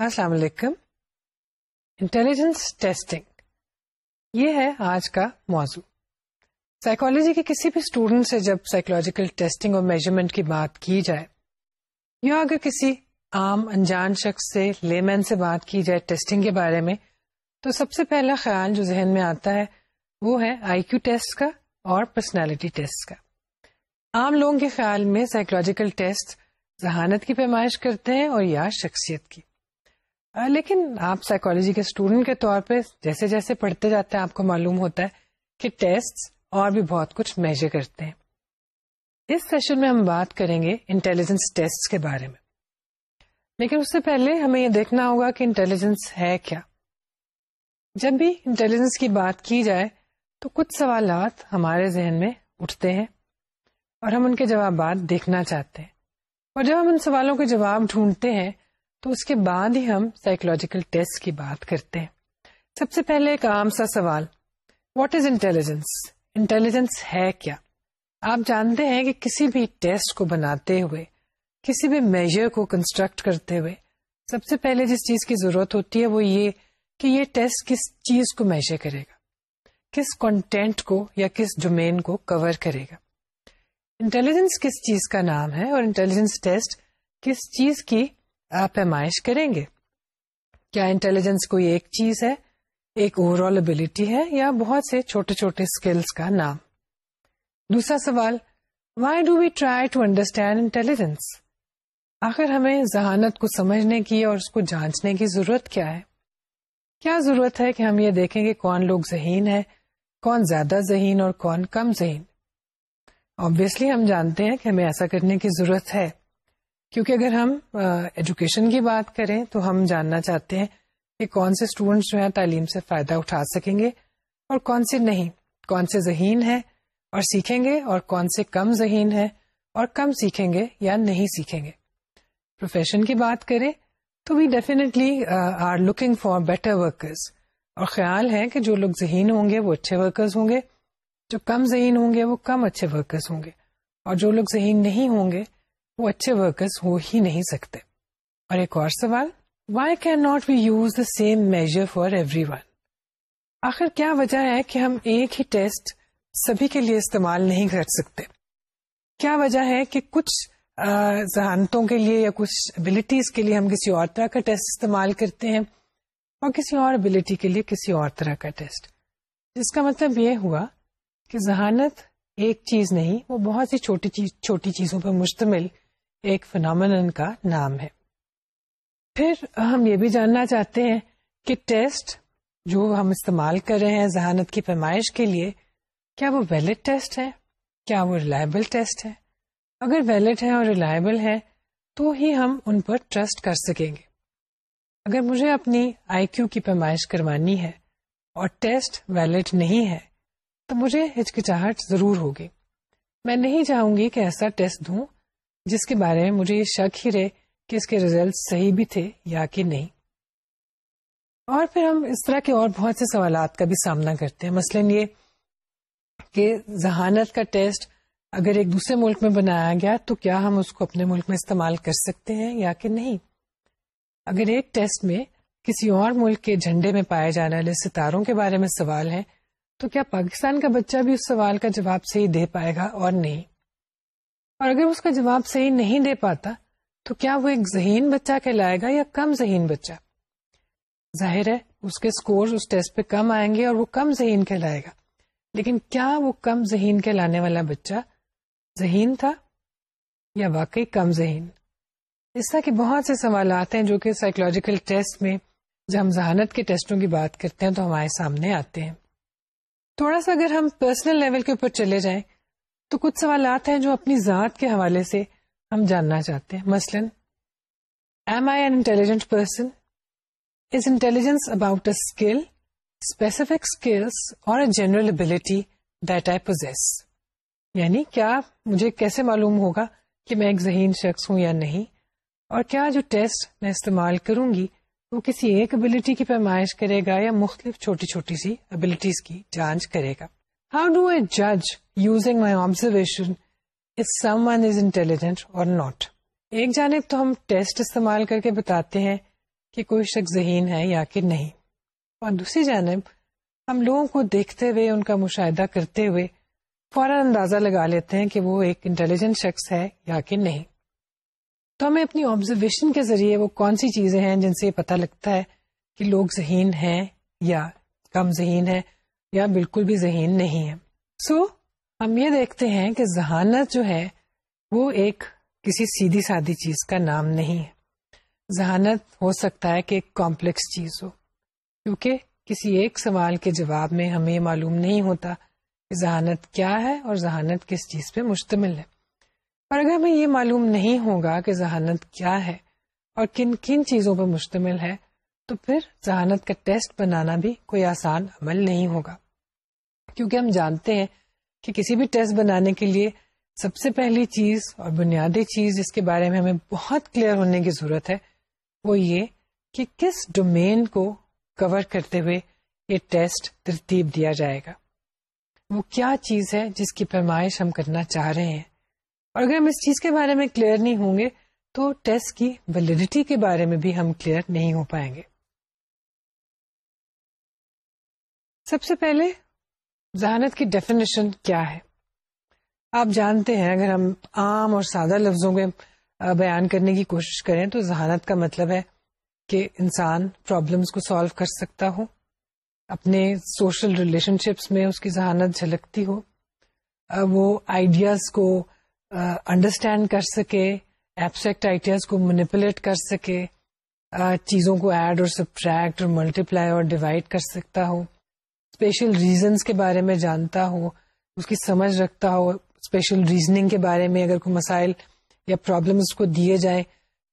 السلام علیکم۔ Intelligence testing یہ ہے آج کا موضوع۔ سائیکولوجی کے کسی بھی اسٹوڈینٹ سے جب سائیکولوجیکل ٹیسٹنگ اور میجرمنٹ کی بات کی جائے، یا اگر کسی عام انجان شخص سے لے مین سے بات کی جائے ٹیسٹنگ کے بارے میں، تو سب سے پہلا خیال جو ذہن میں آتا ہے، وہ ہے آئی کیو ٹیسٹ کا اور پرسنالٹی ٹیسٹ کا۔ عام لوگوں کے خیال میں سائیکولوجیکل ٹیسٹ ذہانت کی پیمائش کرتے ہیں اور یا شخصیت کی۔ لیکن آپ سائیکولوجی کے اسٹوڈینٹ کے طور پہ جیسے جیسے پڑھتے جاتے ہیں، آپ کو معلوم ہوتا ہے کہ ٹیسٹ اور بھی بہت کچھ میجر کرتے ہیں۔ اس سیشن میں ہم بات کریں گے انٹیلیجنس ٹیسٹ کے بارے میں۔ لیکن اس سے پہلے ہمیں یہ دیکھنا ہوگا کہ انٹیلیجنس ہے کیا۔ جب بھی انٹیلیجنس کی بات کی جائے تو کچھ سوالات ہمارے ذہن میں اٹھتے ہیں اور ہم ان کے جوابات دیکھنا چاہتے ہیں۔ اور جب ہم ان سوالوں کے جواب ڈھونڈتے ہیں تو اس کے بعد ہی ہم سائیکولوجیکل ٹیسٹ کی بات کرتے ہیں۔ سب سے پہلے ایک عام سا سوال واٹ از انٹیلیجنس انٹیلیجنس ہے کیا؟ آپ جانتے ہیں کہ کسی بھی ٹیسٹ کو بناتے ہوئے، کسی بھی میجر کو کنسٹرکٹ کرتے ہوئے، سب سے پہلے جس چیز کی ضرورت ہوتی ہے وہ یہ کہ یہ ٹیسٹ کس چیز کو میجر کرے گا، کس کانٹینٹ کو یا کس ڈومین کو کور کرے گا۔ انٹیلیجنس کس چیز کا نام ہے اور انٹیلیجنس ٹیسٹ کس چیز کی پیمائش کریں گے؟ کیا انٹیلیجنس کوئی ایک چیز ہے؟ ایک اوور آل ابلٹی ہے یا بہت سے چھوٹے چھوٹے اسکلس کا نام؟ دوسرا سوال why do we try to understand intelligence آخر ہمیں ذہانت کو سمجھنے کی اور اس کو جانچنے کی ضرورت کیا ہے؟ کیا ضرورت ہے کہ ہم یہ دیکھیں کہ کون لوگ ذہین ہے کون زیادہ ذہین اور کون کم ذہین؟ آبویسلی ہم جانتے ہیں کہ ہمیں ایسا کرنے کی ضرورت ہے۔ کیونکہ اگر ہم ایجوکیشن کی بات کریں تو ہم جاننا چاہتے ہیں کہ کون سے اسٹوڈینٹس جو ہیں تعلیم سے فائدہ اٹھا سکیں گے اور کون سے نہیں، کون سے ذہین ہے اور سیکھیں گے اور کون سے کم ذہین ہے اور کم سیکھیں گے یا نہیں سیکھیں گے۔ پروفیشن کی بات کریں تو we definitely are looking for better workers اور خیال ہے کہ جو لوگ ذہین ہوں گے وہ اچھے ورکرز ہوں گے، جو کم ذہین ہوں گے وہ کم اچھے ورکرز ہوں گے۔ اور جو لوگ ذہین نہیں ہوں گے وہ اچھے ورکرز ہو ہی نہیں سکتے۔ اور ایک اور سوال why can not we use the same measure for everyone آخر کیا وجہ ہے کہ ہم ایک ہی ٹیسٹ سبھی کے لیے استعمال نہیں کر سکتے؟ کیا وجہ ہے کہ کچھ ذہانتوں کے لیے یا کچھ ابلیٹیز کے لیے ہم کسی اور طرح کا ٹیسٹ استعمال کرتے ہیں اور کسی اور ابلیٹی کے لیے کسی اور طرح کا ٹیسٹ جس کا مطلب یہ ہوا کہ ذہانت ایک چیز نہیں، وہ بہت سی چھوٹی چیز، چھوٹی چیزوں پر مشتمل ایک فنامن کا نام ہے۔ پھر ہم یہ بھی جاننا چاہتے ہیں کہ ٹیسٹ جو ہم استعمال کر رہے ہیں ذہانت کی پیمائش کے لیے، کیا وہ ویلڈ ٹیسٹ ہے؟ کیا وہ ریلائبل ٹیسٹ ہے؟ اگر ویلڈ ہے اور ریلائبل ہے، تو ہی ہم ان پر ٹرسٹ کر سکیں گے۔ اگر مجھے اپنی آئی کیو کی پیمائش کروانی ہے اور ٹیسٹ ویلڈ نہیں ہے، تو مجھے ہچکچاہٹ ضرور ہوگی۔ میں نہیں چاہوں گی کہ ایسا ٹیسٹ دوں جس کے بارے میں مجھے یہ شک ہی رہے کہ اس کے ریزلٹ صحیح بھی تھے یا کہ نہیں۔ اور پھر ہم اس طرح کے اور بہت سے سوالات کا بھی سامنا کرتے ہیں۔ مثلاً یہ کہ ذہانت کا ٹیسٹ اگر ایک دوسرے ملک میں بنایا گیا تو کیا ہم اس کو اپنے ملک میں استعمال کر سکتے ہیں یا کہ نہیں؟ اگر ایک ٹیسٹ میں کسی اور ملک کے جھنڈے میں پائے جانے والے ستاروں کے بارے میں سوال ہے تو کیا پاکستان کا بچہ بھی اس سوال کا جواب صحیح دے پائے گا اور نہیں؟ اور اگر اس کا جواب صحیح نہیں دے پاتا، تو کیا وہ ایک ذہین بچہ کہلائے گا یا کم ذہین بچہ؟ ظاہر ہے، اس کے اسکور اس ٹیسٹ پہ کم آئیں گے اور وہ کم ذہین کہلائے گا۔ لیکن کیا وہ کم ذہین کہلانے والا بچہ ذہین تھا یا واقعی کم ذہین؟ اس طرح کے بہت سے سوالات ہیں جو کہ سائیکولوجیکل ٹیسٹ میں جب ہم ذہانت کے ٹیسٹوں کی بات کرتے ہیں تو ہمارے سامنے آتے ہیں۔ تھوڑا سا اگر ہم پرسنل لیول کے اوپر چلے جائیں تو کچھ سوالات ہیں جو اپنی ذات کے حوالے سے ہم جاننا چاہتے ہیں۔ مثلاً am I an intelligent person is intelligence about a skill specific skills اور a general ability that I possess یعنی کیا مجھے کیسے معلوم ہوگا کہ میں ایک ذہین شخص ہوں یا نہیں؟ اور کیا جو ٹیسٹ میں استعمال کروں گی، وہ کسی ایک ابلٹی کی پیمائش کرے گا یا مختلف چھوٹی چھوٹی سی ابلٹیز کی جانچ کرے گا؟ ہاؤ ڈو اے جج using my observation someone is intelligent اور ناٹ ایک جانب تو ہم ٹیسٹ استعمال کر کے بتاتے ہیں کہ کوئی شخص ذہین ہے یا کہ نہیں اور دوسری جانب ہم لوگوں کو دیکھتے ہوئے ان کا مشاہدہ کرتے ہوئے فوراً اندازہ لگا لیتے ہیں کہ وہ ایک انٹیلیجنٹ شخص ہے یا کہ نہیں تو ہمیں اپنی آبزرویشن کے ذریعے وہ کون سی چیزیں ہیں جن سے یہ پتہ لگتا ہے کہ لوگ ذہین ہیں یا کم ذہین ہے یا بالکل بھی ذہین نہیں ہے۔ سو so, ہم یہ دیکھتے ہیں کہ ذہانت جو ہے وہ ایک کسی سیدھی سادی چیز کا نام نہیں ہے۔ ذہانت ہو سکتا ہے کہ ایک کمپلیکس چیز ہو کیونکہ کسی ایک سوال کے جواب میں ہمیں یہ معلوم نہیں ہوتا کہ ذہانت کیا ہے اور ذہانت کس چیز پہ مشتمل ہے۔ اور اگر ہمیں یہ معلوم نہیں ہوگا کہ ذہانت کیا ہے اور کن کن چیزوں پہ مشتمل ہے تو پھر ذہانت کا ٹیسٹ بنانا بھی کوئی آسان عمل نہیں ہوگا۔ کیونکہ ہم جانتے ہیں کہ کسی بھی ٹیسٹ بنانے کے لیے سب سے پہلی چیز اور بنیادی چیز جس کے بارے میں ہمیں بہت کلیئر ہونے کی ضرورت ہے وہ یہ کہ کس ڈومین کو کور کرتے ہوئے یہ ٹیسٹ ترتیب دیا جائے گا۔ وہ کیا چیز ہے جس کی پیمائش ہم کرنا چاہ رہے ہیں؟ اور اگر ہم اس چیز کے بارے میں کلیئر نہیں ہوں گے تو ٹیسٹ کی ویلڈیٹی کے بارے میں بھی ہم کلیئر نہیں ہو پائیں گے۔ سب سے پہلے ذہانت کی ڈیفینیشن کیا ہے؟ آپ جانتے ہیں، اگر ہم عام اور سادہ لفظوں میں بیان کرنے کی کوشش کریں تو ذہانت کا مطلب ہے کہ انسان پرابلمس کو سالو کر سکتا ہو، اپنے سوشل ریلیشن شپس میں اس کی ذہانت جھلکتی ہو وہ آئیڈیاز کو انڈرسٹینڈ کر سکے ایبسٹریکٹ آئیڈیاز کو مینیپولیٹ کر سکے چیزوں کو ایڈ اور سبٹریکٹ اور ملٹیپلائی اور ڈیوائڈ کر سکتا ہو۔ اسپیشل ریزنس کے بارے میں جانتا ہو اس کی سمجھ رکھتا ہو اسپیشل ریزننگ کے بارے میں اگر کوئی مسائل یا پرابلم اس کو دیے جائیں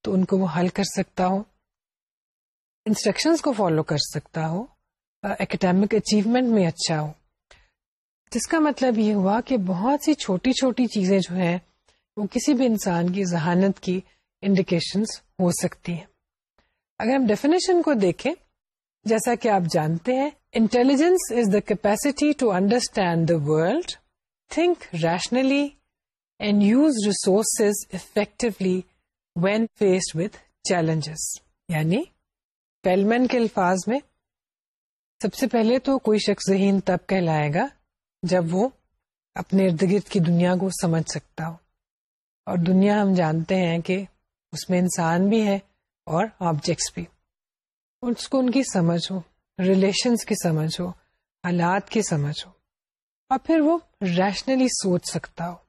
تو ان کو وہ حل کر سکتا ہو انسٹرکشنس کو فالو کر سکتا ہو اکیڈیمک اچیومنٹ میں اچھا ہو جس کا مطلب یہ ہوا کہ بہت سی چھوٹی چھوٹی چیزیں جو ہیں، وہ کسی بھی انسان کی ذہانت کی انڈیکیشنس ہو سکتی ہیں۔ اگر ہم ڈیفینیشن کو دیکھیں جیسا کہ آپ جانتے ہیں intelligence is the capacity to understand the world think rationally and use resources effectively when faced with challenges یعنی پیلمین کے الفاظ میں، سب سے پہلے تو کوئی شخص ذہین تب کہلائے گا جب وہ اپنے ارد گرد کی دنیا کو سمجھ سکتا ہو۔ اور دنیا ہم جانتے ہیں کہ اس میں انسان بھی ہے اور آبجیکٹس بھی۔ اس کو ان کی سمجھ ہو ریلیشنس کی سمجھ ہو، حالات کی سمجھ ہو۔ اور پھر وہ ریشنلی سوچ سکتا ہو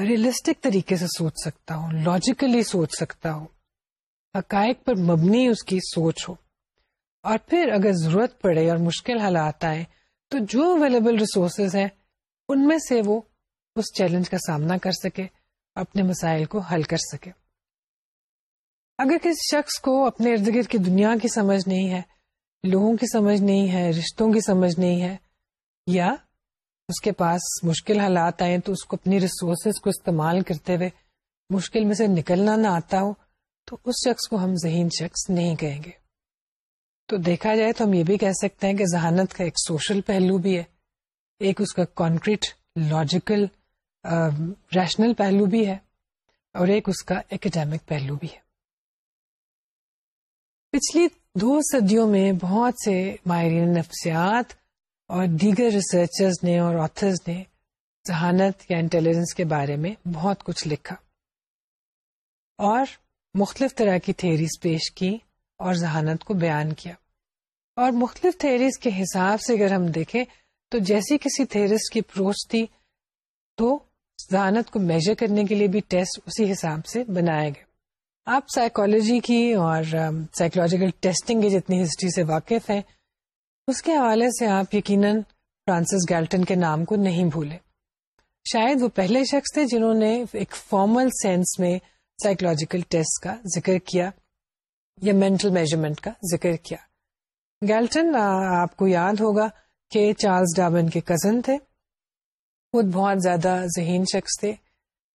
ریئلسٹک طریقے سے سوچ سکتا ہو لاجیکلی سوچ سکتا ہو۔ حقائق پر مبنی اس کی سوچ ہو۔ اور پھر اگر ضرورت پڑے اور مشکل حالات آئے، تو جو اویلیبل ریسورسز ہیں، ان میں سے وہ اس چیلنج کا سامنا کر سکے، اپنے مسائل کو حل کر سکے۔ اگر کسی شخص کو اپنے ارد گرد کی دنیا کی سمجھ نہیں ہے، لوگوں کی سمجھ نہیں ہے، رشتوں کی سمجھ نہیں ہے، یا اس کے پاس مشکل حالات آئے تو اس کو اپنی ریسورسز کو استعمال کرتے ہوئے مشکل میں سے نکلنا نہ آتا ہو، تو اس شخص کو ہم ذہین شخص نہیں کہیں گے۔ تو دیکھا جائے تو ہم یہ بھی کہہ سکتے ہیں کہ ذہانت کا ایک سوشل پہلو بھی ہے۔ ایک اس کا کانکریٹ لاجیکل ریشنل پہلو بھی ہے اور ایک اس کا اکیڈیمک پہلو بھی ہے۔ پچھلی دو صدیوں میں بہت سے ماہرین نفسیات اور دیگر ریسرچرز نے اور آتھرز نے ذہانت یا انٹیلیجنس کے بارے میں بہت کچھ لکھا اور مختلف طرح کی تھیریز پیش کی اور ذہانت کو بیان کیا۔ اور مختلف تھیریز کے حساب سے اگر ہم دیکھیں تو جیسی کسی تھیریس کی اپروچ تھی تو ذہانت کو میجر کرنے کے لیے بھی ٹیسٹ اسی حساب سے بنایا گیا۔ آپ سائیکولوجی کی اور um, سائیکولوجیکل ٹیسٹنگ کی جتنی ہسٹری سے واقف ہیں، اس کے حوالے سے آپ یقیناً فرانسس گیلٹن کے نام کو نہیں بھولے۔ شاید وہ پہلے شخص تھے جنہوں نے ایک فارمل سینس میں سائیکولوجیکل ٹیسٹ کا ذکر کیا یا مینٹل میجرمنٹ کا ذکر کیا۔ گیلٹن آپ کو یاد ہوگا کہ چارلز ڈابن کے کزن تھے۔ خود بہت زیادہ ذہین شخص تھے،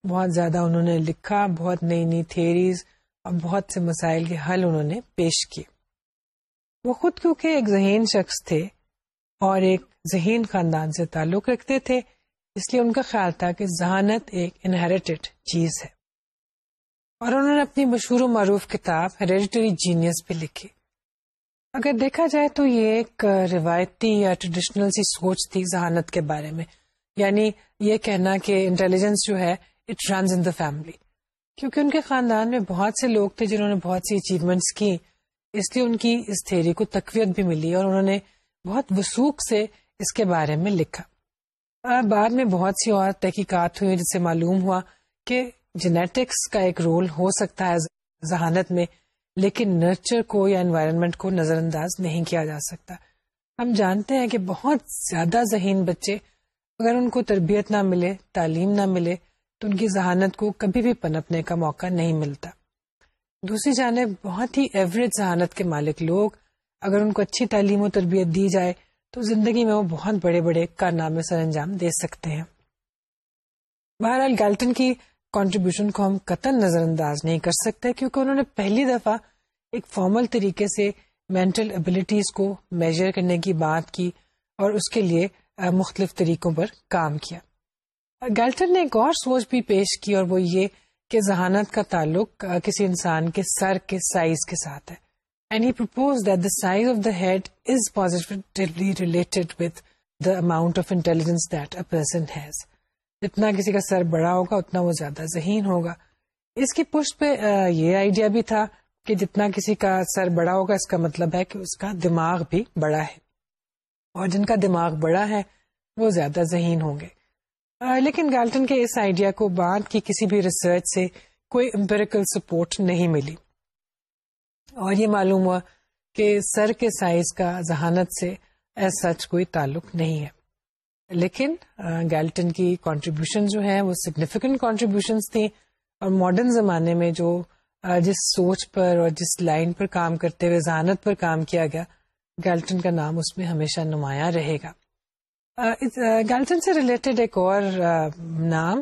بہت زیادہ انہوں نے لکھا، بہت نئی نئی تھیریز بہت سے مسائل کے حل انہوں نے پیش کیے۔ وہ خود کیونکہ ایک ذہین شخص تھے اور ایک ذہین خاندان سے تعلق رکھتے تھے، اس لیے ان کا خیال تھا کہ ذہانت ایک انہیریٹڈ چیز ہے۔ اور انہوں نے اپنی مشہور و معروف کتاب ہیریڈیٹری جینیس بھی لکھی۔ اگر دیکھا جائے تو یہ ایک روایتی یا ٹریڈیشنل سی سوچ تھی ذہانت کے بارے میں۔ یعنی یہ کہنا کہ انٹیلیجنس جو ہے it runs in the family کیونکہ ان کے خاندان میں بہت سے لوگ تھے جنہوں نے بہت سی اچیومنٹس کی، اس لیے ان کی اس تھیری کو تقویت بھی ملی اور انہوں نے بہت وسوخ سے اس کے بارے میں لکھا۔ بعد میں بہت سی اور تحقیقات ہوئی جس سے معلوم ہوا کہ جینیٹکس کا ایک رول ہو سکتا ہے ذہانت میں، لیکن نرچر کو یا انوائرمنٹ کو نظر انداز نہیں کیا جا سکتا۔ ہم جانتے ہیں کہ بہت زیادہ ذہین بچے اگر ان کو تربیت نہ ملے، تعلیم نہ ملے تو ان کی ذہانت کو کبھی بھی پنپنے کا موقع نہیں ملتا۔ دوسری جانب، بہت ہی ایوریج ذہانت کے مالک لوگ اگر ان کو اچھی تعلیم و تربیت دی جائے تو زندگی میں وہ بہت بڑے بڑے کارنامے سر انجام دے سکتے ہیں۔ بہرحال گالٹن کی کانٹریبیوشن کو ہم قطن نظر انداز نہیں کر سکتے کیونکہ انہوں نے پہلی دفعہ ایک فارمل طریقے سے مینٹل ابلیٹیز کو میجر کرنے کی بات کی اور اس کے لیے مختلف طریقوں پر کام کیا۔ گیلٹن نے ایک اور سوچ بھی پیش کی اور وہ یہ کہ ذہانت کا تعلق کسی انسان کے سر کے سائز کے ساتھ ہے۔ And he propose that the size of the head is positively related with the amount of intelligence that a person has جتنا کسی کا سر بڑا ہوگا، اتنا وہ زیادہ ذہین ہوگا۔ اس کی پشت پہ یہ آئیڈیا بھی تھا کہ جتنا کسی کا سر بڑا ہوگا، اس کا مطلب ہے کہ اس کا دماغ بھی بڑا ہے۔ اور جن کا دماغ بڑا ہے، وہ زیادہ ذہین ہوں گے۔ لیکن گالٹن کے اس آئیڈیا کو بعد کی کسی بھی ریسرچ سے کوئی امپیریکل سپورٹ نہیں ملی۔ اور یہ معلوم ہوا کہ سر کے سائز کا ذہانت سے ایز سچ کوئی تعلق نہیں ہے۔ لیکن گیلٹن کی کانٹریبیوشن جو ہے وہ سگنیفیکینٹ کانٹریبیوشن تھیں۔ اور ماڈرن زمانے میں جو جس سوچ پر اور جس لائن پر کام کرتے ہوئے، ذہانت پر کام کیا گیا، گیلٹن کا نام اس میں ہمیشہ نمایاں رہے گا۔ گیلٹن سے ریلیٹڈ ایک اور نام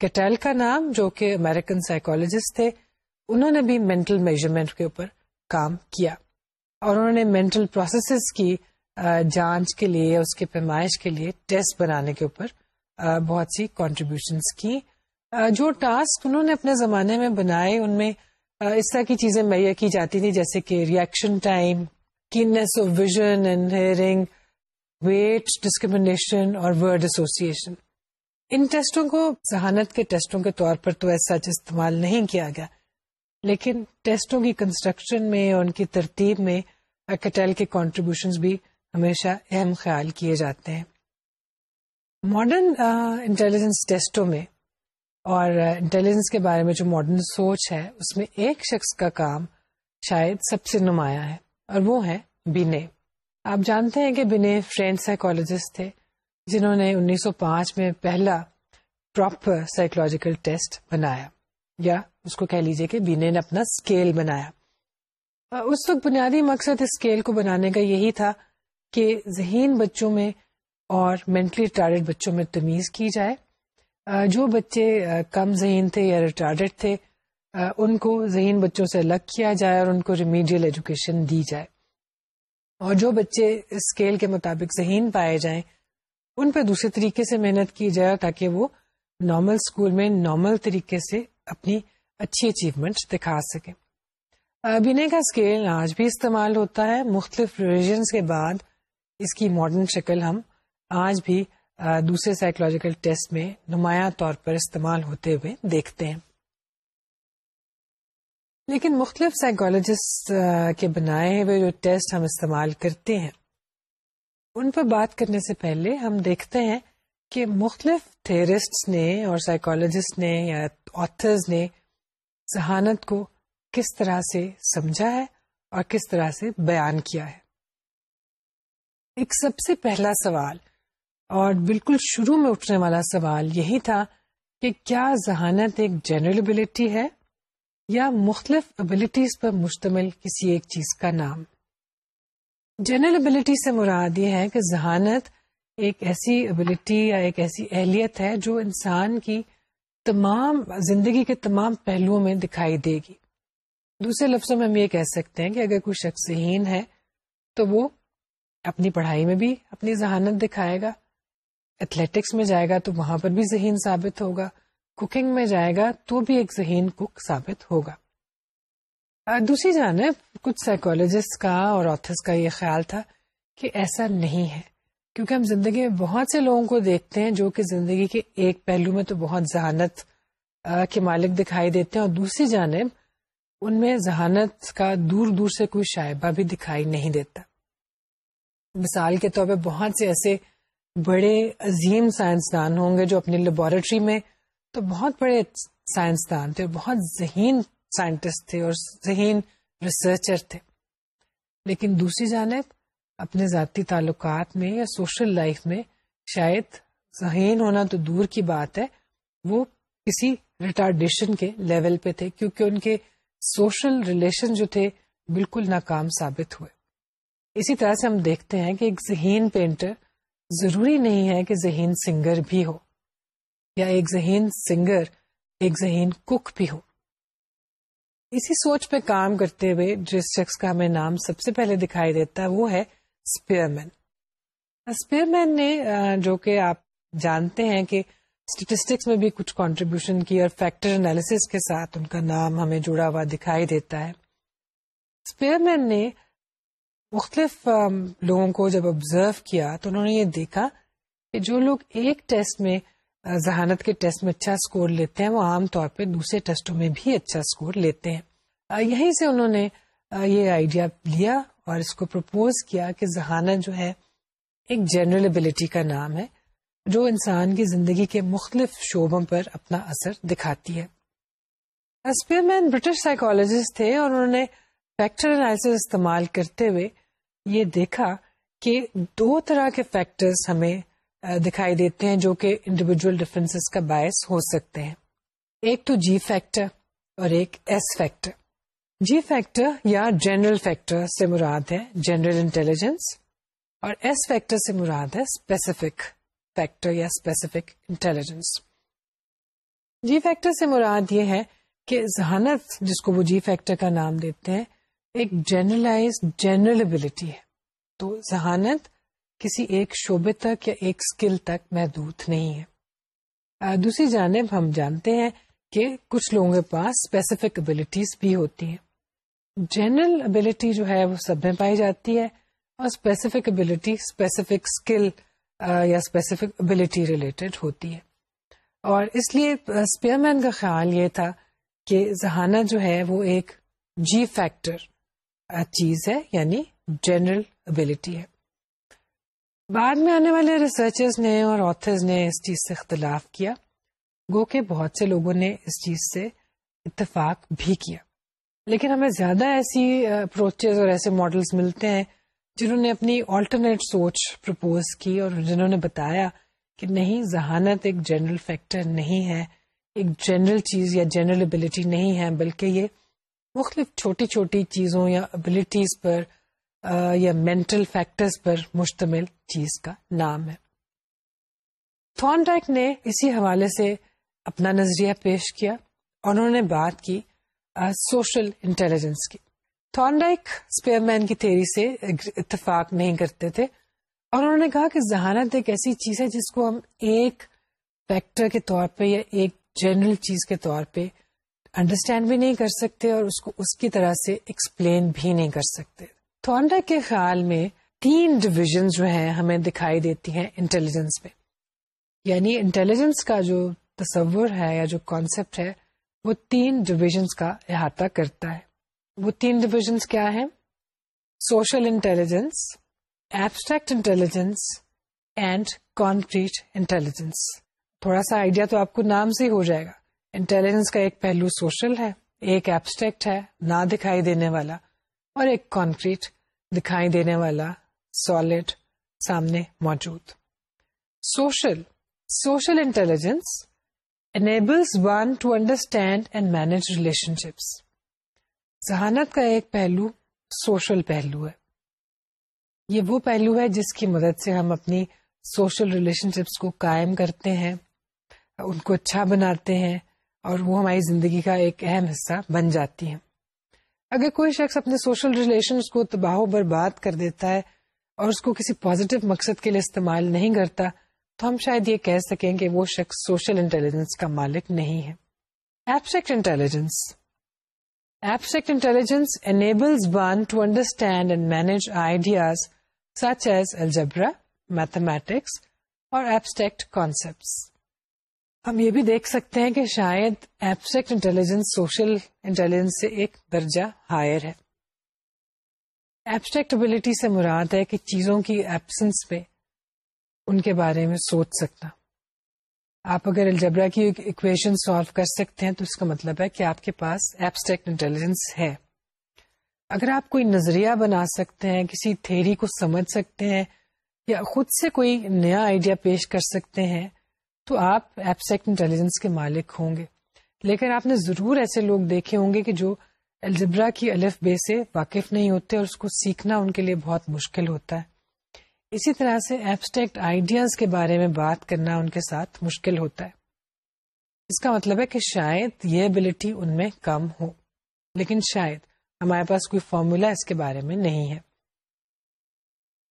کیٹیل کا نام، جو کہ امیرکن سائیکولوجسٹ تھے، انہوں نے بھی مینٹل میجرمنٹ کے اوپر کام کیا اور انہوں نے مینٹل پروسیسز کی جانچ کے لیے، اس کے پیمائش کے لیے ٹیسٹ بنانے کے اوپر بہت سی کانٹریبیوشنس کی۔ جو ٹاسک انہوں نے اپنے زمانے میں بنائے، ان میں اس طرح کی چیزیں مہیا کی جاتی تھی جیسے کہ reaction time keenness of vision and hearing weight discrimination اور ورڈ ایسوسیشن ان ٹیسٹوں کو، ذہانت کے ٹیسٹوں کے طور پر تو ایسا استعمال نہیں کیا گیا۔ لیکن ٹیسٹوں کی کنسٹرکشن میں اور ان کی ترتیب میں کٹیل کے کانٹریبیوشن بھی ہمیشہ اہم خیال کیے جاتے ہیں۔ ماڈرن انٹیلیجنس ٹیسٹوں میں اور انٹیلیجنس کے بارے میں جو ماڈرن سوچ ہے، اس میں ایک شخص کا کام شاید سب سے نمایاں ہے اور وہ ہے بینے آپ جانتے ہیں کہ بینے فرینڈ سائیکولوجسٹ تھے جنہوں نے انیس سو پانچ میں پہلا پراپر سائیکولوجیکل ٹیسٹ بنایا، یا اس کو کہہ لیجیے کہ بینے نے اپنا اسکیل بنایا۔ اس وقت بنیادی مقصد اس اسکیل کو بنانے کا یہی تھا کہ ذہین بچوں میں اور مینٹلی ریٹارڈ بچوں میں تمیز کی جائے۔ جو بچے، کم ذہین تھے یا ریٹارڈیڈ تھے، ان کو ذہین بچوں سے الگ کیا جائے اور ان کو ریمیڈیل ایجوکیشن دی جائے۔ اور جو بچے اسکیل کے مطابق ذہین پائے جائیں، ان پہ دوسرے طریقے سے محنت کی جائے تاکہ وہ نارمل اسکول میں نارمل طریقے سے اپنی اچھی اچیومنٹ دکھا سکیں۔ بینے کا اسکیل آج بھی استعمال ہوتا ہے۔ مختلف ریویژنس کے بعد اس کی ماڈرن شکل ہم آج بھی دوسرے سائیکولوجیکل ٹیسٹ میں نمایاں طور پر استعمال ہوتے ہوئے دیکھتے ہیں۔ لیکن مختلف سائیکولوجسٹ کے بنائے ہوئے جو ٹیسٹ ہم استعمال کرتے ہیں، ان پر بات کرنے سے پہلے ہم دیکھتے ہیں کہ مختلف تھیرسٹ نے اور سائیکولوجسٹ نے یا آتھرز نے ذہانت کو کس طرح سے سمجھا ہے اور کس طرح سے بیان کیا ہے۔ ایک سب سے پہلا سوال اور بالکل شروع میں اٹھنے والا سوال یہی تھا کہ کیا ذہانت ایک جنرل ابلٹی ہے؟ یا مختلف ابلیٹیز پر مشتمل کسی ایک چیز کا نام۔ جنرل ابلٹی سے مراد یہ ہے کہ ذہانت ایک ایسی ابلٹی یا ایک ایسی اہلیت ہے جو انسان کی تمام، زندگی کے تمام پہلوؤں میں دکھائی دے گی۔ دوسرے لفظوں میں ہم یہ کہہ سکتے ہیں کہ اگر کوئی شخص ذہین ہے تو وہ اپنی پڑھائی میں بھی اپنی ذہانت دکھائے گا ایتھلیٹکس میں جائے گا تو وہاں پر بھی ذہین ثابت ہوگا۔ کوکنگ میں جائے گا تو بھی ایک ذہین کک ثابت ہوگا۔ دوسری جانب، کچھ سائیکولوجسٹ کا اور آتھرس کا یہ خیال تھا کہ ایسا نہیں ہے۔ کیونکہ ہم زندگی میں بہت سے لوگوں کو دیکھتے ہیں جو کہ زندگی کے ایک پہلو میں تو بہت ذہانت کے مالک دکھائی دیتے ہیں اور دوسری جانب، ان میں ذہانت کا دور دور سے کوئی شائبہ بھی دکھائی نہیں دیتا۔ مثال کے طور پہ بہت سے ایسے بڑے عظیم سائنسدان ہوں گے جو اپنی لیبورٹری میں تو بہت بڑے سائنسدان تھے، بہت ذہین سائنٹسٹ تھے اور ذہین ریسرچر تھے۔ لیکن دوسری جانب، اپنے ذاتی تعلقات میں یا سوشل لائف میں شاید ذہین ہونا تو دور کی بات ہے، وہ کسی ریٹارڈیشن کے لیول پہ تھے، کیونکہ ان کے سوشل ریلیشن جو تھے بالکل ناکام ثابت ہوئے۔ اسی طرح سے ہم دیکھتے ہیں کہ ایک ذہین پینٹر ضروری نہیں ہے کہ ذہین سنگر بھی ہو۔ یا ایک ذہین سنگر، ایک ذہین کک بھی ہو۔ اسی سوچ پہ کام کرتے ہوئے جس شخص کا ہمیں نام سب سے پہلے دکھائی دیتا ہے وہ ہے اسپیئرمین اسپیئرمین نے جو کہ آپ جانتے ہیں کہ اسٹیٹسٹکس میں بھی کچھ کانٹریبیوشن کی اور فیکٹر انالیس کے ساتھ ان کا نام ہمیں جڑا ہوا دکھائی دیتا ہے۔ اسپیئرمین نے مختلف لوگوں کو جب آبزرو کیا تو انہوں نے یہ دیکھا کہ جو لوگ ایک ٹیسٹ میں ذہانت کے ٹیسٹ میں اچھا اسکور لیتے ہیں، وہ عام طور پہ دوسرے ٹیسٹوں میں بھی اچھا اسکور لیتے ہیں۔ یہیں سے انہوں نے یہ آئیڈیا لیا اور اس کو پرپوز کیا کہ ذہانت جو ہے، ایک جنرل ابلٹی کا نام ہے، جو انسان کی زندگی کے مختلف شعبوں پر اپنا اثر دکھاتی ہے۔ اسپیئر مین برٹش سائیکولوجسٹ تھے اور انہوں نے فیکٹر انالیس استعمال کرتے ہوئے یہ دیکھا کہ دو طرح کے فیکٹرز ہمیں دکھائی دیتے ہیں جو کہ انڈیویجل ڈفرینس کا باعث ہو سکتے ہیں۔ ایک تو جی فیکٹر اور ایک ایس فیکٹر جی فیکٹر یا جنرل فیکٹر سے مراد ہے جنرل انٹیلیجنس اور ایس فیکٹر سے مراد ہے اسپیسیفک فیکٹر یا اسپیسیفک انٹیلیجنس جی فیکٹر سے مراد یہ ہے کہ ذہانت جس کو وہ جی فیکٹر کا نام دیتے ہیں، ایک جنرلائز جنرل ابلٹی ہے۔ تو ذہانت کسی ایک شعبے تک یا ایک اسکل تک محدود نہیں ہے۔ دوسری جانب ہم جانتے ہیں کہ کچھ لوگوں کے پاس اسپیسیفک ابلیٹیز بھی ہوتی ہیں۔ جنرل ابلٹی جو ہے وہ سب میں پائی جاتی ہے اور اسپیسیفک ابلٹی اسپیسیفک اسکل یا اسپیسیفک ابلٹی ریلیٹڈ ہوتی ہے۔ اور اس لیے اسپیئر مین کا خیال یہ تھا کہ ذہانت جو ہے وہ ایک جی فیکٹر چیز ہے یعنی جنرل ابلٹی ہے۔ بعد میں آنے والے ریسرچرز نے اور آتھرز نے اس چیز سے اختلاف کیا۔ گو کہ بہت سے لوگوں نے اس چیز سے اتفاق بھی کیا۔ لیکن ہمیں زیادہ ایسی اپروچز اور ایسے ماڈلز ملتے ہیں جنہوں نے اپنی آلٹرنیٹ سوچ پرپوز کی اور جنہوں نے بتایا کہ نہیں، ذہانت ایک جنرل فیکٹر نہیں ہے، ایک جنرل چیز یا جنرل ابلٹی نہیں ہے، بلکہ یہ مختلف چھوٹی چھوٹی چیزوں یا ابلیٹیز پر یا مینٹل فیکٹرز پر مشتمل چیز کا نام ہے۔ تھون ڈائک نے اسی حوالے سے اپنا نظریہ پیش کیا اور انہوں نے بات کی سوشل انٹیلیجنس کی۔ تھون ڈائک اسپیئر مین کی تھیری سے اتفاق نہیں کرتے تھے اور انہوں نے کہا کہ ذہانت ایک ایسی چیز ہے جس کو ہم ایک فیکٹر کے طور پہ یا ایک جنرل چیز کے طور پہ انڈرسٹینڈ بھی نہیں کر سکتے اور اس کو اس کی طرح سے ایکسپلین بھی نہیں کر سکتے۔ تھونڈا کے خیال میں تین ڈویژن جو ہیں ہمیں دکھائی دیتی ہیں انٹیلیجنس میں۔ یعنی انٹیلیجنس کا جو تصور ہے یا جو کانسیپٹ ہے، وہ تین ڈویژنس کا احاطہ کرتا ہے۔ وہ تین ڈویژنس کیا ہے social intelligence abstract intelligence and concrete intelligence تھوڑا سا آئیڈیا تو آپ کو نام سے ہی ہو جائے گا۔ انٹیلیجنس کا ایک پہلو سوشل ہے، ایک ایبسٹریکٹ ہے، نہ دکھائی دینے والا۔ اور ایک کانکریٹ دکھائی دینے والا سالڈ سامنے موجود۔ Social social intelligence enables one to understand and manage relationships ذہانت کا ایک پہلو سوشل پہلو ہے۔ یہ وہ پہلو ہے جس کی مدد سے ہم اپنی سوشل ریلیشن شپس کو قائم کرتے ہیں، ان کو اچھا بناتے ہیں اور وہ ہماری زندگی کا ایک اہم حصہ بن جاتی ہیں۔ اگر کوئی شخص اپنے سوشل ریلیشنز کو تباہ و برباد کر دیتا ہے اور اس کو کسی پازیٹو مقصد کے لیے استعمال نہیں کرتا، تو ہم شاید یہ کہہ سکیں کہ وہ شخص سوشل انٹیلیجنس کا مالک نہیں ہے۔ Abstract intelligence abstract intelligence enables one to understand and manage ideas such as algebra mathematics اور ایبسٹریکٹ کانسپٹس ہم یہ بھی دیکھ سکتے ہیں کہ شاید ایبسٹریکٹ انٹیلیجنس سوشل انٹیلیجنس سے ایک درجہ ہائر ہے۔ ایبسٹریکٹ ابلیٹی سے مراد ہے کہ چیزوں کی ایبسنس پہ ان کے بارے میں سوچ سکتا آپ اگر الجبرا کی اکویشن سالو کر سکتے ہیں تو اس کا مطلب ہے کہ آپ کے پاس ایبسٹریکٹ انٹیلیجنس ہے۔ اگر آپ کوئی نظریہ بنا سکتے ہیں، کسی تھیری کو سمجھ سکتے ہیں یا خود سے کوئی نیا آئیڈیا پیش کر سکتے ہیں تو آپ ایبسٹریکٹ انٹیلیجنس کے مالک ہوں گے۔ لیکن آپ نے ضرور ایسے لوگ دیکھے ہوں گے کہ جو الجبرا کی الف بے سے واقف نہیں ہوتے اور اس کو سیکھنا ان کے لیے بہت مشکل ہوتا ہے۔ اسی طرح سے ایبسٹریکٹ آئیڈیاز کے بارے میں بات کرنا ان کے ساتھ مشکل ہوتا ہے۔ اس کا مطلب ہے کہ شاید یہ ابلٹی ان میں کم ہو۔ لیکن شاید ہمارے پاس کوئی فارمولا اس کے بارے میں نہیں ہے۔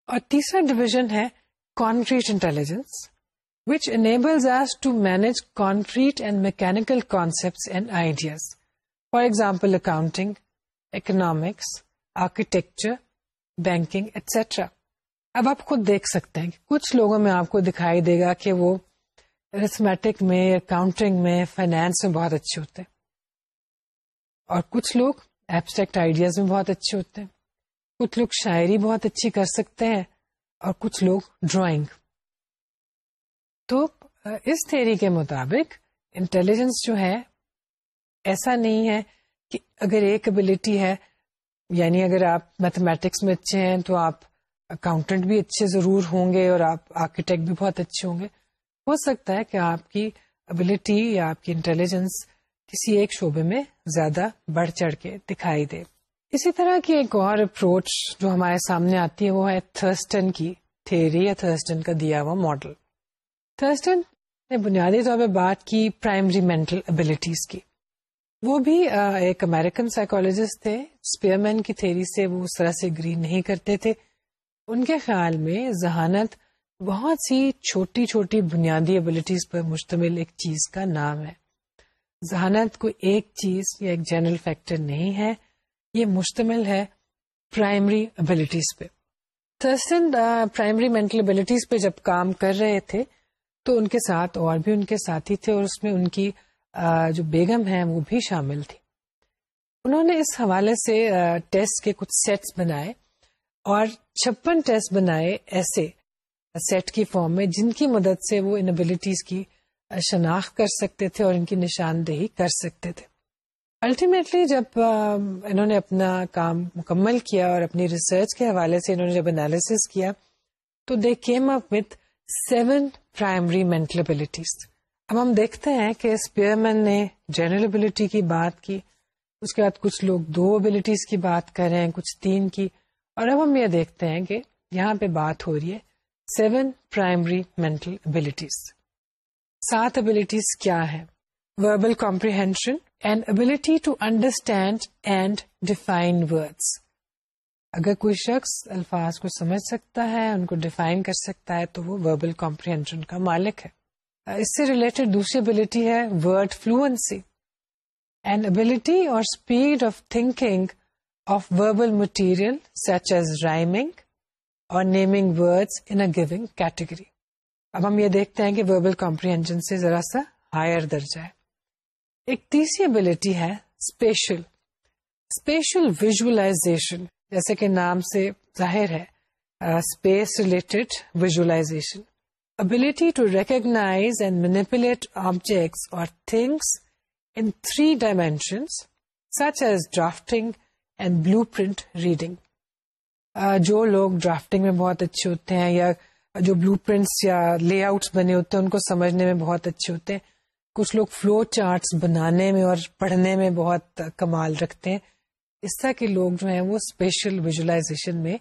اور تیسرا ڈویژن ہے concrete intelligence which enables us to manage concrete and mechanical concept and ideas for example accounting economics architecture banking etcetera اب آپ خود دیکھ سکتے ہیں کہ کچھ لوگوں میں آپ کو دکھائی دے گا کہ وہ ارتھمیٹک میں اکاؤنٹنگ میں فائنینس میں بہت اچھے ہوتے ہیں۔ اور کچھ لوگ ایبسٹریکٹ آئیڈیاز میں بہت اچھے ہوتے ہیں۔ کچھ لوگ شاعری بہت اچھی کر سکتے ہیں اور کچھ لوگ ڈرائنگ تو اس تھیری کے مطابق انٹیلیجنس جو ہے، ایسا نہیں ہے کہ اگر ایک ابلٹی ہے یعنی اگر آپ میتھمیٹکس میں اچھے ہیں تو آپ اکاؤنٹنٹ بھی اچھے ضرور ہوں گے اور آپ آرکیٹیکٹ بھی بہت اچھے ہوں گے۔ ہو سکتا ہے کہ آپ کی ابلٹی یا آپ کی انٹیلیجنس کسی ایک شعبے میں زیادہ بڑھ چڑھ کے دکھائی دے۔ اسی طرح کی ایک اور اپروچ جو ہمارے سامنے آتی ہے، وہ ہے تھرسٹن کی تھیری یا تھرسٹن کا دیا ہوا ماڈل تھرسٹن نے بنیادی طور پہ بات کی پرائمری مینٹل ابلیٹیز کی۔ وہ بھی ایک امیرکن سائیکولوجسٹ تھے۔ اسپیئر مین کی تھیری سے وہ اس طرح سے اگری نہیں کرتے تھے۔ ان کے خیال میں ذہانت بہت سی چھوٹی چھوٹی بنیادی ابلیٹیز پر مشتمل ایک چیز کا نام ہے۔ ذہانت کو ایک چیز یا ایک جنرل فیکٹر نہیں ہے، یہ مشتمل ہے پرائمری ابلیٹیز پہ۔ تھرسن پرائمری مینٹل ابلیٹیز پہ جب کام کر رہے تھے تو ان کے ساتھ اور بھی ان کے ساتھی تھے اور اس میں ان کی جو بیگم ہیں وہ بھی شامل تھی انہوں نے اس حوالے سے ٹیسٹ کے کچھ سیٹس بنائے اور چھپن ٹیسٹ بنائے ایسے سیٹ کی فارم میں جن کی مدد سے وہ انبلٹیز کی شناخت کر سکتے تھے اور ان کی نشاندہی کر سکتے تھے۔ الٹیمیٹلی جب انہوں نے اپنا کام مکمل کیا اور اپنی ریسرچ کے حوالے سے انہوں نے جب انالیس کیا تو they came up with seven primary mental abilities اب ہم دیکھتے ہیں کہ اسپیئرمین نے جنرل ابلیٹی کی بات کی، اس کے بعد کچھ لوگ دو ابلیٹیز کی بات کر رہے ہیں، کچھ تین کی۔ اور اب ہم یہ دیکھتے ہیں کہ یہاں پہ بات ہو رہی ہے سیون پرائمری مینٹل ابلیٹیز سات ابلیٹیز کیا ہے verbal comprehension and ability to understand and define words اگر کوئی شخص الفاظ کو سمجھ سکتا ہے، ان کو ڈیفائن کر سکتا ہے، تو وہ وربل کمپریہینشن کا مالک ہے۔ اس سے ریلیٹڈ دوسری ابلیٹی ہے ورڈ فلوئنسی اینڈ ابلٹی اور speed of thinking of verbal material such as rhyming اور naming word in giving category اب ہم یہ دیکھتے ہیں کہ وربل کمپریہنشن سے ذرا سا ہائر درجہ ہے۔ ایک تیسری ابلٹی ہے اسپیشل اسپیشل ویژلائزیشن جیسے کہ نام سے ظاہر ہے space related visualization ability to recognize and manipulate objects or things in three dimensions, such as drafting and blueprint reading. جو لوگ ڈرافٹنگ میں بہت اچھے ہوتے ہیں یا جو بلو پرنٹس یا لے آؤٹس بنے ہوتے ہیں ان کو سمجھنے میں بہت اچھے ہوتے ہیں۔ کچھ لوگ فلو چارٹس بنانے میں اور پڑھنے میں بہت کمال رکھتے ہیں۔ اس طرح کے لوگ جو ہیں وہ اسپیشل ویژلائزیشن میں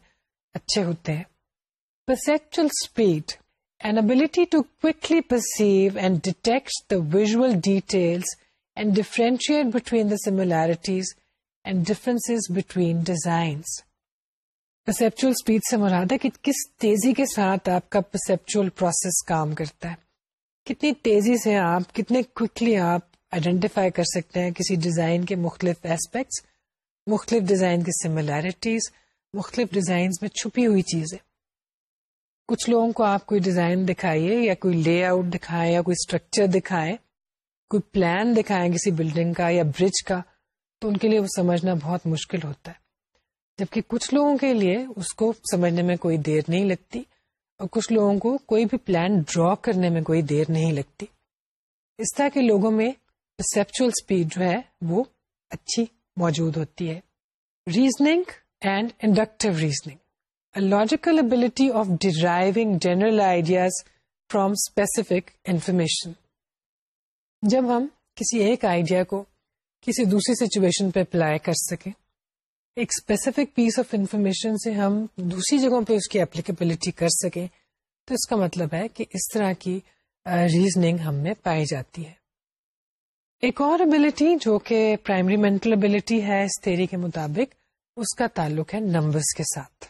اچھے ہوتے ہیں perceptual speed An ability to quickly perceive and detect the visual details and differentiate between the similarities and differences between designs. Perceptual speed سے مراد ہے کہ کس تیزی کے ساتھ آپ کا پرسپچل پروسیس کام کرتا ہے کتنی تیزی سے آپ، کتنے کوکلی آپ آئیڈینٹیفائی کر سکتے ہیں کسی ڈیزائن کے مختلف ایسپیکٹس مختلف ڈیزائن کی سملیرٹیز، مختلف ڈیزائن میں چھپی ہوئی چیزیں۔ کچھ لوگوں کو آپ کوئی ڈیزائن دکھائیے یا کوئی لے آؤٹ دکھائے یا کوئی اسٹرکچر دکھائے، کوئی پلان دکھائیں کسی بلڈنگ کا یا برج کا، تو ان کے لیے وہ سمجھنا بہت مشکل ہوتا ہے۔ جبکہ کچھ لوگوں کے لیے اس کو سمجھنے میں کوئی دیر نہیں لگتی اور کچھ لوگوں کو کوئی بھی پلان ڈرا کرنے میں کوئی دیر نہیں لگتی۔ اس طرح کے لوگوں میں پرسپچل اسپیڈ جو ہے وہ اچھی موجود ہوتی ہے۔ Reasoning and inductive reasoning logical ability of deriving general ideas from specific information جب ہم کسی ایک آئیڈیا کو کسی دوسری سچویشن پہ اپلائی کر سکیں، ایک اسپیسیفک پیس آف انفارمیشن سے ہم دوسری جگہوں پہ اس کی اپلیکیبلٹی کر سکیں، تو اس کا مطلب ہے کہ اس طرح کی uh, ریزننگ ہم میں پائی جاتی ہے۔ ایک اور ابلٹی جو کہ پرائمری مینٹل ابلٹی ہے اس تھیری کے مطابق، اس کا تعلق ہے نمبرس کے ساتھ۔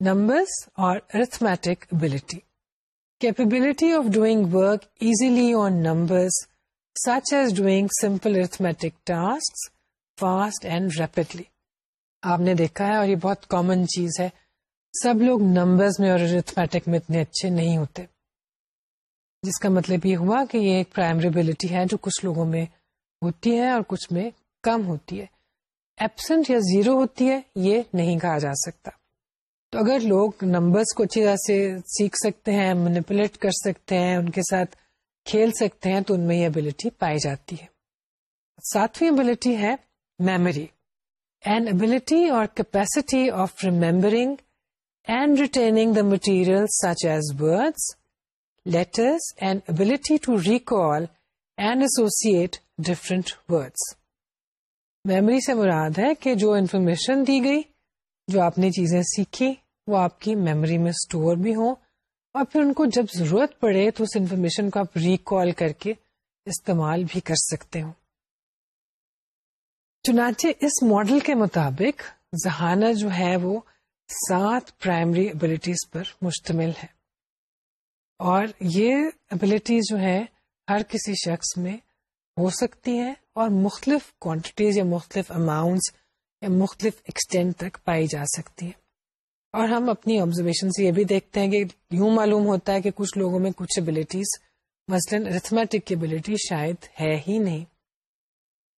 نمبرس اور arithmetic ability capability of doing work easily on numbers such as doing simple arithmetic task fast and rapidly آپ نے دیکھا ہے اور یہ بہت کامن چیز ہے۔ سب لوگ نمبرز میں اور ارتھمیٹک میں اتنے اچھے نہیں ہوتے۔ جس کا مطلب یہ ہوا کہ یہ ایک پرائمریبلٹی ہے جو کچھ لوگوں میں ہوتی ہے اور کچھ میں کم ہوتی ہے۔ ایبسنٹ یا زیرو ہوتی ہے، یہ نہیں کہا جا سکتا۔ تو اگر لوگ نمبرز کو اچھی طرح سے سیکھ سکتے ہیں مینیپولیٹ کر سکتے ہیں، ان کے ساتھ کھیل سکتے ہیں، تو ان میں یہ ابلٹی پائی جاتی ہے۔ ساتویں ابلٹی ہے میموری این ابلٹی اور capacity of remembering and retaining the material such as words letters and ability to recall and associate different words. Memory سے مراد ہے کہ جو انفارمیشن دی گئی، جو آپ نے چیزیں سیکھی، وہ آپ کی میموری میں اسٹور بھی ہوں اور پھر ان کو جب ضرورت پڑے تو اس انفارمیشن کو آپ ریکال کر کے استعمال بھی کر سکتے ہو چنانچہ اس ماڈل کے مطابق ذہانت جو ہے وہ سات پرائمری ابلیٹیز پر مشتمل ہے اور یہ ابلیٹیز جو ہے ہر کسی شخص میں ہو سکتی ہیں اور مختلف کوانٹیٹیز یا مختلف اماؤنٹس یا مختلف ایکسٹینٹ تک پائی جا سکتی ہیں۔ اور ہم اپنی آبزرویشن سے یہ بھی دیکھتے ہیں کہ یوں معلوم ہوتا ہے کہ کچھ لوگوں میں کچھ ابلیٹیز مثلاً ارتھمیٹک کی ابلیٹی شاید ہے ہی نہیں۔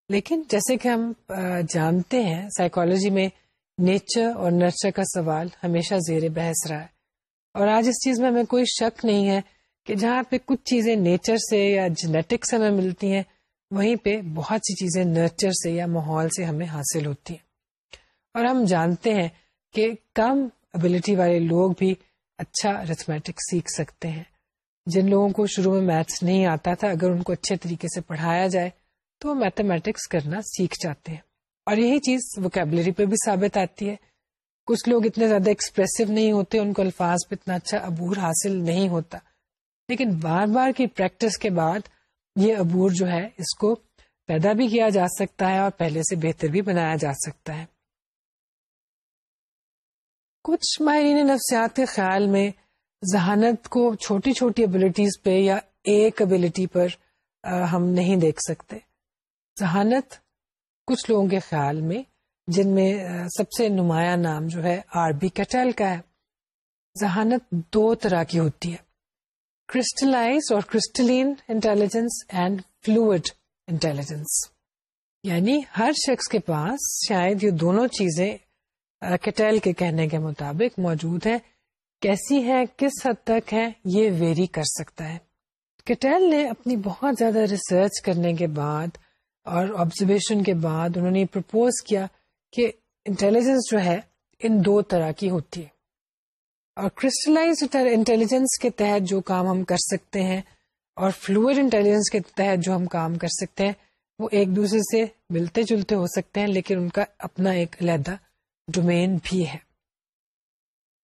لیکن جیسے کہ ہم جانتے ہیں سائیکالوجی میں نیچر اور نرچر کا سوال ہمیشہ زیر بحث رہا ہے۔ اور آج اس چیز میں ہمیں کوئی شک نہیں ہے کہ جہاں پہ کچھ چیزیں نیچر سے یا جینیٹک سے ہمیں ملتی ہیں، وہیں پہ بہت سی چیزیں نیچر سے یا ماحول سے ہمیں حاصل ہوتی ہیں۔ اور ہم جانتے ہیں کہ کم ابلٹی والے لوگ بھی اچھا ارتھمیٹک سیکھ سکتے ہیں۔ جن لوگوں کو شروع میں میتھس نہیں آتا تھا، اگر ان کو اچھے طریقے سے پڑھایا جائے تو وہ میتھمیٹکس کرنا سیکھ جاتے ہیں۔ اور یہی چیز وکیبلری پہ بھی ثابت آتی ہے۔ کچھ لوگ اتنے زیادہ ایکسپریسو نہیں ہوتے، ان کو الفاظ پہ اتنا اچھا عبور حاصل نہیں ہوتا۔ لیکن بار بار کی پریکٹس کے بعد یہ عبور جو ہے، اس کو پیدا بھی کیا جا سکتا ہے اور پہلے سے بہتر بھی بنایا جا سکتا ہے۔ کچھ ماہرین نفسیات کے خیال میں ذہانت کو چھوٹی چھوٹی ابلیٹیز پہ یا ایک ابلیٹی پر ہم نہیں دیکھ سکتے۔ ذہانت کچھ لوگوں کے خیال میں جن میں سب سے نمایاں نام جو ہے آر بی کیٹل کا ہے۔ ذہانت دو طرح کی ہوتی ہے۔ کرسٹلائز اور crystalline intelligence and fluid intelligence. یعنی ہر شخص کے پاس شاید یہ دونوں چیزیں کیٹل کے کہنے کے مطابق موجود ہیں۔ کیسی ہے کس حد تک ہے یہ ویری کر سکتا ہے۔ کیٹل نے اپنی بہت زیادہ ریسرچ کرنے کے بعد اور آبزرویشن کے بعد انہوں نے پرپوز کیا کہ انٹیلیجنس جو ہے ان دو طرح کی ہوتی ہے۔ اور کرسٹلائز انٹیلیجنس کے تحت جو کام ہم کر سکتے ہیں اور فلوئڈ انٹیلیجنس کے تحت جو ہم کام کر سکتے ہیں، وہ ایک دوسرے سے ملتے جلتے ہو سکتے ہیں، لیکن ان کا اپنا ایک علیحدہ ڈومین بھی ہے۔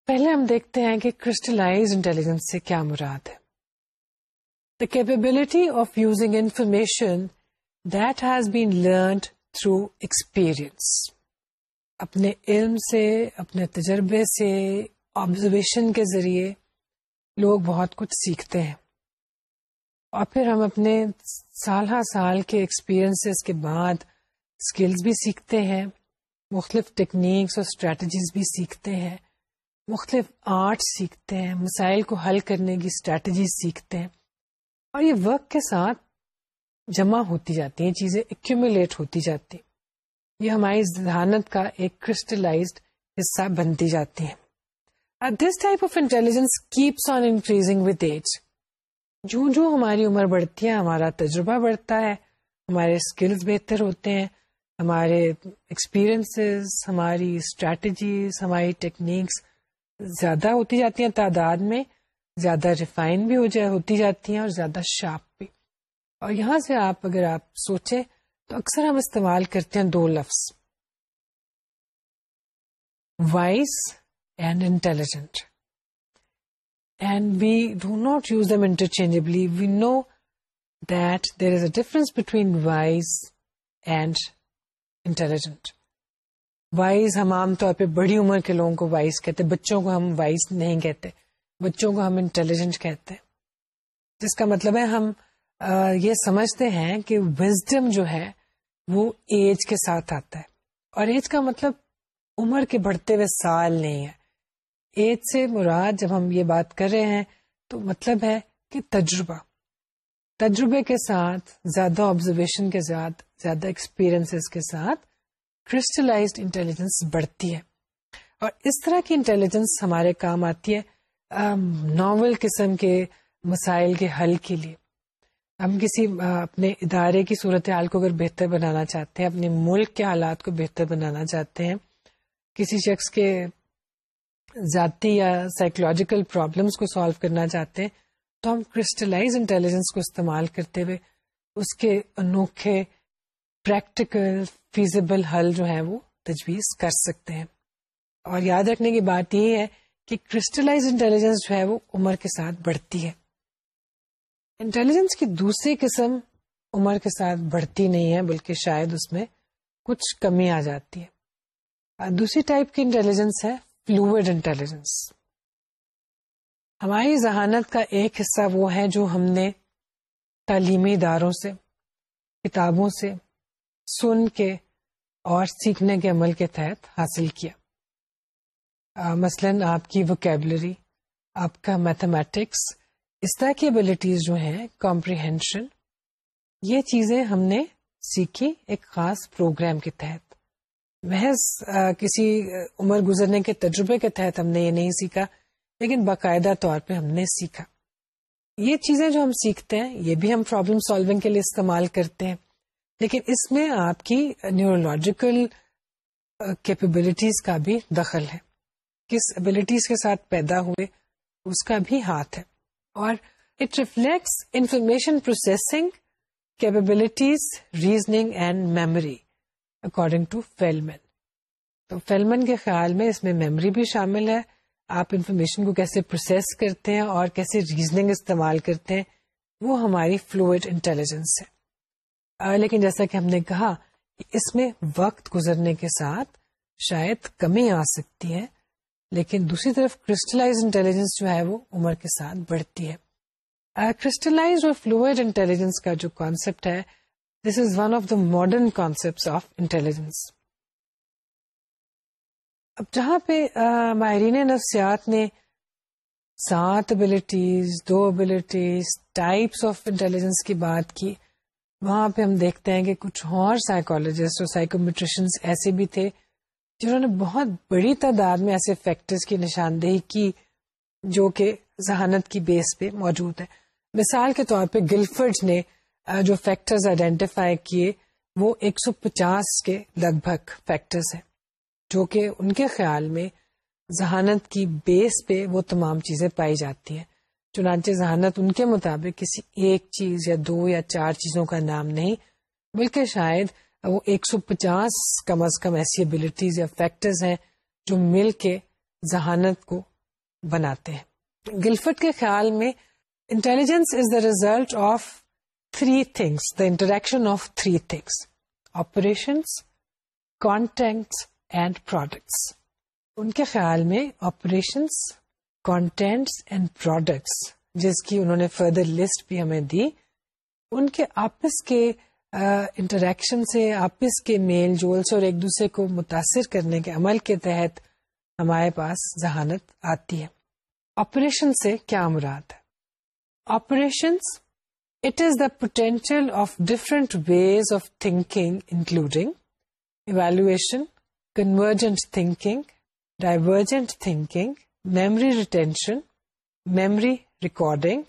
پہلے ہم دیکھتے ہیں کہ کرسٹلائز انٹیلیجنس سے کیا مراد ہے۔ The capability of using information that has been learned through experience اپنے علم سے، اپنے تجربے سے آبزرویشن کے ذریعے لوگ بہت کچھ سیکھتے ہیں۔ اور پھر ہم اپنے سال ہر سال کے ایکسپیرئنس کے بعد اسکلس بھی سیکھتے ہیں، مختلف ٹیکنیکس اور اسٹریٹجیز بھی سیکھتے ہیں، مختلف آرٹ سیکھتے ہیں، مسائل کو حل کرنے کی اسٹریٹجیز سیکھتے ہیں۔ اور یہ ورک کے ساتھ جمع ہوتی جاتی ہیں، چیزیں ایکومولیٹ ہوتی جاتی یہ ہماری ذہانت کا ایک کرسٹلائزڈ حصہ بنتی جاتی ہیں this type of intelligence keeps on increasing with age جو جو ہماری عمر بڑھتی ہے، ہمارا تجربہ بڑھتا ہے، ہمارے اسکلز بہتر ہوتے ہیں، ہمارے ایکسپیرئنس ہماری اسٹریٹجیز ہماری ٹیکنیکس زیادہ ہوتی جاتی ہیں، تعداد میں زیادہ ریفائن بھی ہو جائے ہوتی جاتی ہیں اور زیادہ شارپ بھی۔ اور یہاں سے آپ اگر آپ سوچیں تو اکثر ہم استعمال کرتے ہیں دو لفظ۔ Wise and intelligent. And we do not use them interchangeably. We know that there is a difference between wise and intelligent. Wise ہم عام طور پہ بڑی عمر کے لوگوں کو وائز کہتے بچوں کو ہم وائز نہیں کہتے، بچوں کو ہم انٹیلیجنٹ کہتے ہیں۔ جس کا مطلب ہے ہم یہ سمجھتے ہیں کہ وزڈم جو ہے وہ ایج کے ساتھ آتا ہے۔ اور ایج کا مطلب عمر کے بڑھتے ہوئے سال نہیں ہے۔ ایج سے مراد جب ہم یہ بات کر رہے ہیں تو مطلب ہے کہ تجربہ۔ تجربے کے ساتھ، زیادہ آبزرویشن کے ساتھ، زیادہ ایکسپیرئنس کے ساتھ کرسٹلائزڈ انٹیلیجنس بڑھتی ہے۔ اور اس طرح کی انٹیلیجنس ہمارے کام آتی ہے ناول قسم کے، مسائل کے حل کے لیے۔ ہم کسی اپنے ادارے کی صورت حال کو اگر بہتر بنانا چاہتے ہیں، اپنے ملک کے حالات کو بہتر بنانا چاہتے ہیں، کسی شخص کے ذاتی یا سائیکولوجیکل پرابلمس کو سالو کرنا چاہتے ہیں، تو ہم کرسٹلائز انٹیلیجنس کو استعمال کرتے ہوئے اس کے انوکھے پریکٹیکل فیزیبل حل جو ہے وہ تجویز کر سکتے ہیں۔ اور یاد رکھنے کی بات یہ ہے کہ کرسٹلائز انٹیلیجنس جو ہے وہ عمر کے ساتھ بڑھتی ہے۔ انٹیلیجنس کی دوسری قسم عمر کے ساتھ بڑھتی نہیں ہے، بلکہ شاید اس میں کچھ کمی آ جاتی ہے۔ دوسری ٹائپ کی انٹیلیجنس ہے فلوئڈ انٹیلیجنس ہماری ذہانت کا ایک حصہ وہ ہے جو ہم نے تعلیمی اداروں سے، کتابوں سے، سن کے اور سیکھنے کے عمل کے تحت حاصل کیا۔ مثلاً آپ کی وکیبلری آپ کا میتھمیٹکس اس طرح کی ابلیٹیز جو ہیں کمپریہینشن یہ چیزیں ہم نے سیکھی ایک خاص پروگرام کے تحت۔ محض کسی عمر گزرنے کے تجربے کے تحت ہم نے یہ نہیں سیکھا، لیکن باقاعدہ طور پہ ہم نے سیکھا۔ یہ چیزیں جو ہم سیکھتے ہیں، یہ بھی ہم پرابلم سالونگ کے لیے استعمال کرتے ہیں۔ لیکن اس میں آپ کی نیورولوجیکل کیپیبلٹیز کا بھی دخل ہے۔ کس ابلیٹیز کے ساتھ پیدا ہوئے، اس کا بھی ہاتھ ہے۔ اور it reflects information processing capabilities reasoning and memory according to Feldman تو فیلمن کے خیال میں اس میں میموری بھی شامل ہے۔ آپ انفارمیشن کو کیسے پروسیس کرتے ہیں اور کیسے ریزننگ استعمال کرتے ہیں، وہ ہماری فلوئڈ انٹیلیجنس ہے۔ لیکن جیسا کہ ہم نے کہا اس میں وقت گزرنے کے ساتھ شاید کمی آ سکتی ہے۔ لیکن دوسری طرف کرسٹلائز انٹیلیجنس جو ہے وہ عمر کے ساتھ بڑھتی ہے۔ کرسٹلائز اور فلوئڈ انٹیلیجنس کا جو کانسیپٹ ہے this is one of the modern concept of intelligence اب جہاں پہ ماہرین نفسیات نے سات ابلیٹیز دو ابلیٹیز ٹائپس آف انٹیلیجنس کی بات کی، وہاں پہ ہم دیکھتے ہیں کہ کچھ اور سائیکولوجسٹ اور سائیکومیٹریشنس ایسے بھی تھے جنہوں نے بہت بڑی تعداد میں ایسے فیکٹرز کی نشاندہی کی جو کہ ذہانت کی بیس پہ موجود ہے۔ مثال کے طور پہ گلفرڈ نے جو فیکٹرز آئیڈینٹیفائی کیے، وہ ایک سو پچاس کے لگ بھگ فیکٹرز ہیں۔ جو کہ ان کے خیال میں ذہانت کی بیس پہ وہ تمام چیزیں پائی جاتی ہیں۔ چنانچہ ذہانت ان کے مطابق کسی ایک چیز یا دو یا چار چیزوں کا نام نہیں، بلکہ شاید وہ ایک سو پچاس کم از کم ایسی ابلیٹیز یا فیکٹرز ہیں جو مل کے ذہانت کو بناتے ہیں۔ گلفٹ کے خیال میں intelligence is the result of three things the interaction of three things operations contents and products ان کے خیال میں آپریشنس کانٹینٹس اینڈ پروڈکٹس جس کی انہوں نے فردر لسٹ بھی ہمیں دی، ان کے آپس کے انٹریکشن سے آپس کے میل جولس اور ایک دوسرے کو متاثر کرنے کے عمل کے تحت ہمارے پاس ذہانت آتی ہے۔ آپریشن سے کیا مراد ہے؟ Operations it is the potential of different ways of thinking including evaluation convergent thinking divergent thinking memory retention memory recording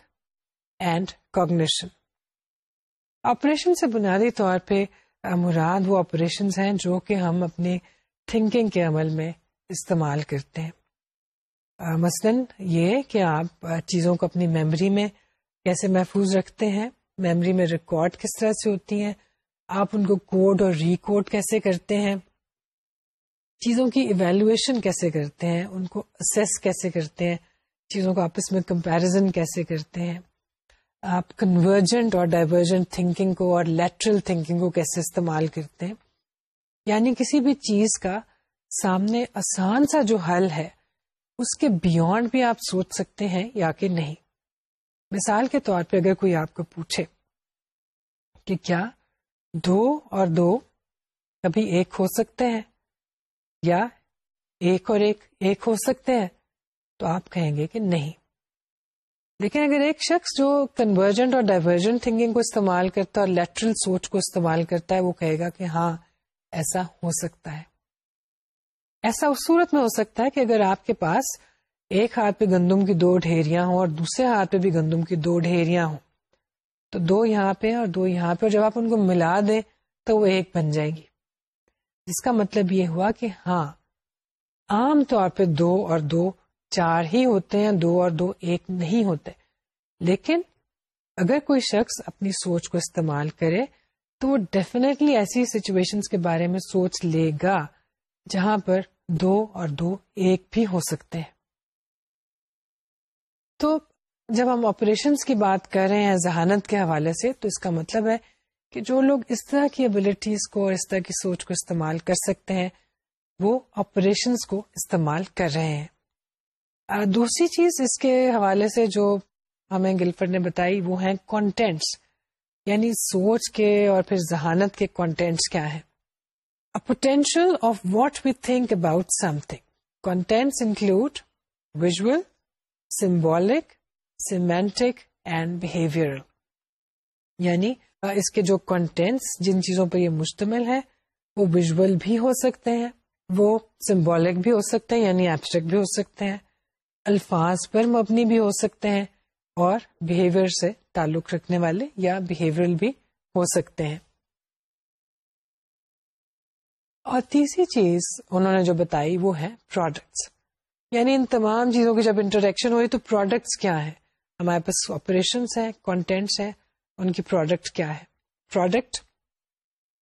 and cognition operation سے بنیادی طور پہ مراد وہ آپریشن ہیں جو کہ ہم اپنی تھنکنگ کے عمل میں استعمال کرتے ہیں۔ مثلاً یہ کہ آپ چیزوں کو اپنی میموری میں کیسے محفوظ رکھتے ہیں، میموری میں ریکارڈ کس طرح سے ہوتی ہیں، آپ ان کو کوڈ اور ریکوڈ کیسے کرتے ہیں، چیزوں کی ایویلویشن کیسے کرتے ہیں، ان کو اسیس کیسے کرتے ہیں، چیزوں کو آپس میں کمپیرزن کیسے کرتے ہیں۔ آپ کنورجنٹ اور ڈائیورجنٹ تھنکنگ کو اور لیٹرل تھنکنگ کو کیسے استعمال کرتے ہیں؟ یعنی کسی بھی چیز کا سامنے آسان سا جو حل ہے، اس کے بیونڈ بھی آپ سوچ سکتے ہیں یا کہ نہیں۔ مثال کے طور پہ اگر کوئی آپ کو پوچھے کہ کیا دو اور دو کبھی ایک ہو سکتے ہیں یا ایک اور ایک ایک ہو سکتے ہیں، تو آپ کہیں گے کہ نہیں۔ لیکن اگر ایک شخص جو کنورجنٹ اور ڈائیورجنٹ تھنکنگ کو استعمال کرتا ہے اور لیٹرل سوچ کو استعمال کرتا ہے، وہ کہے گا کہ ہاں ایسا ہو سکتا ہے۔ ایسا اس صورت میں ہو سکتا ہے کہ اگر آپ کے پاس ایک ہاتھ پہ گندم کی دو ڈھیریاں ہوں اور دوسرے ہاتھ پہ بھی گندم کی دو ڈھیریاں ہوں، تو دو یہاں پہ اور دو یہاں پہ، اور جب آپ ان کو ملا دیں تو وہ ایک بن جائے گی۔ جس کا مطلب یہ ہوا کہ ہاں عام طور پہ دو اور دو چار ہی ہوتے ہیں، دو اور دو ایک نہیں ہوتے۔ لیکن اگر کوئی شخص اپنی سوچ کو استعمال کرے، تو وہ ڈیفینیٹلی ایسی سچویشن کے بارے میں سوچ لے گا جہاں پر دو اور دو ایک بھی ہو سکتے ہیں۔ تو جب ہم آپریشنس کی بات کر رہے ہیں ذہانت کے حوالے سے، تو اس کا مطلب ہے کہ جو لوگ اس طرح کی ابلیٹیز کو اور اس طرح کی سوچ کو استعمال کر سکتے ہیں، وہ آپریشنس کو استعمال کر رہے ہیں۔ دوسری چیز اس کے حوالے سے جو ہمیں گلفر نے بتائی، وہ ہیں کانٹینٹس یعنی سوچ کے اور پھر ذہانت کے کانٹینٹس کیا ہیں۔ Potential of what we think about something contents include visual symbolic semantic and behaviour یعنی اس کے جو کنٹینٹس جن چیزوں پہ یہ مشتمل ہے وہ ویژول بھی ہو سکتے ہیں، وہ سمبولک بھی ہو سکتے ہیں یعنی ایبسٹریکٹ بھی ہو سکتے ہیں۔ الفاظ پر مبنی بھی ہو سکتے ہیں اور بہیویئر سے تعلق رکھنے والے یا بہیویئر بھی ہو سکتے ہیں۔ اور تیسری چیز انہوں نے جو بتائی وہ ہے پروڈکٹس یعنی ان تمام چیزوں کی جب انٹریکشن ہوئی تو پروڈکٹس کیا ہے ہمارے پاس آپریشنس ہیں کانٹینٹس ہیں، ان کی پروڈکٹ کیا ہے؟ Product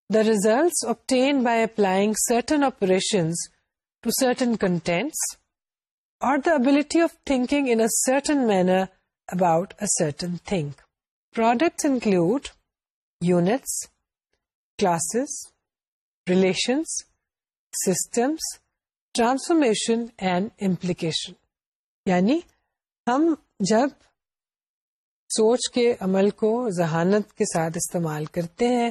the result obtained by applying certain operation to certain contents اور the ability of thinking in certain manner about a certain thing. Products include units, classes, relations, systems, transformation and implication. یعنی ہم جب سوچ کے عمل کو ذہانت کے ساتھ استعمال کرتے ہیں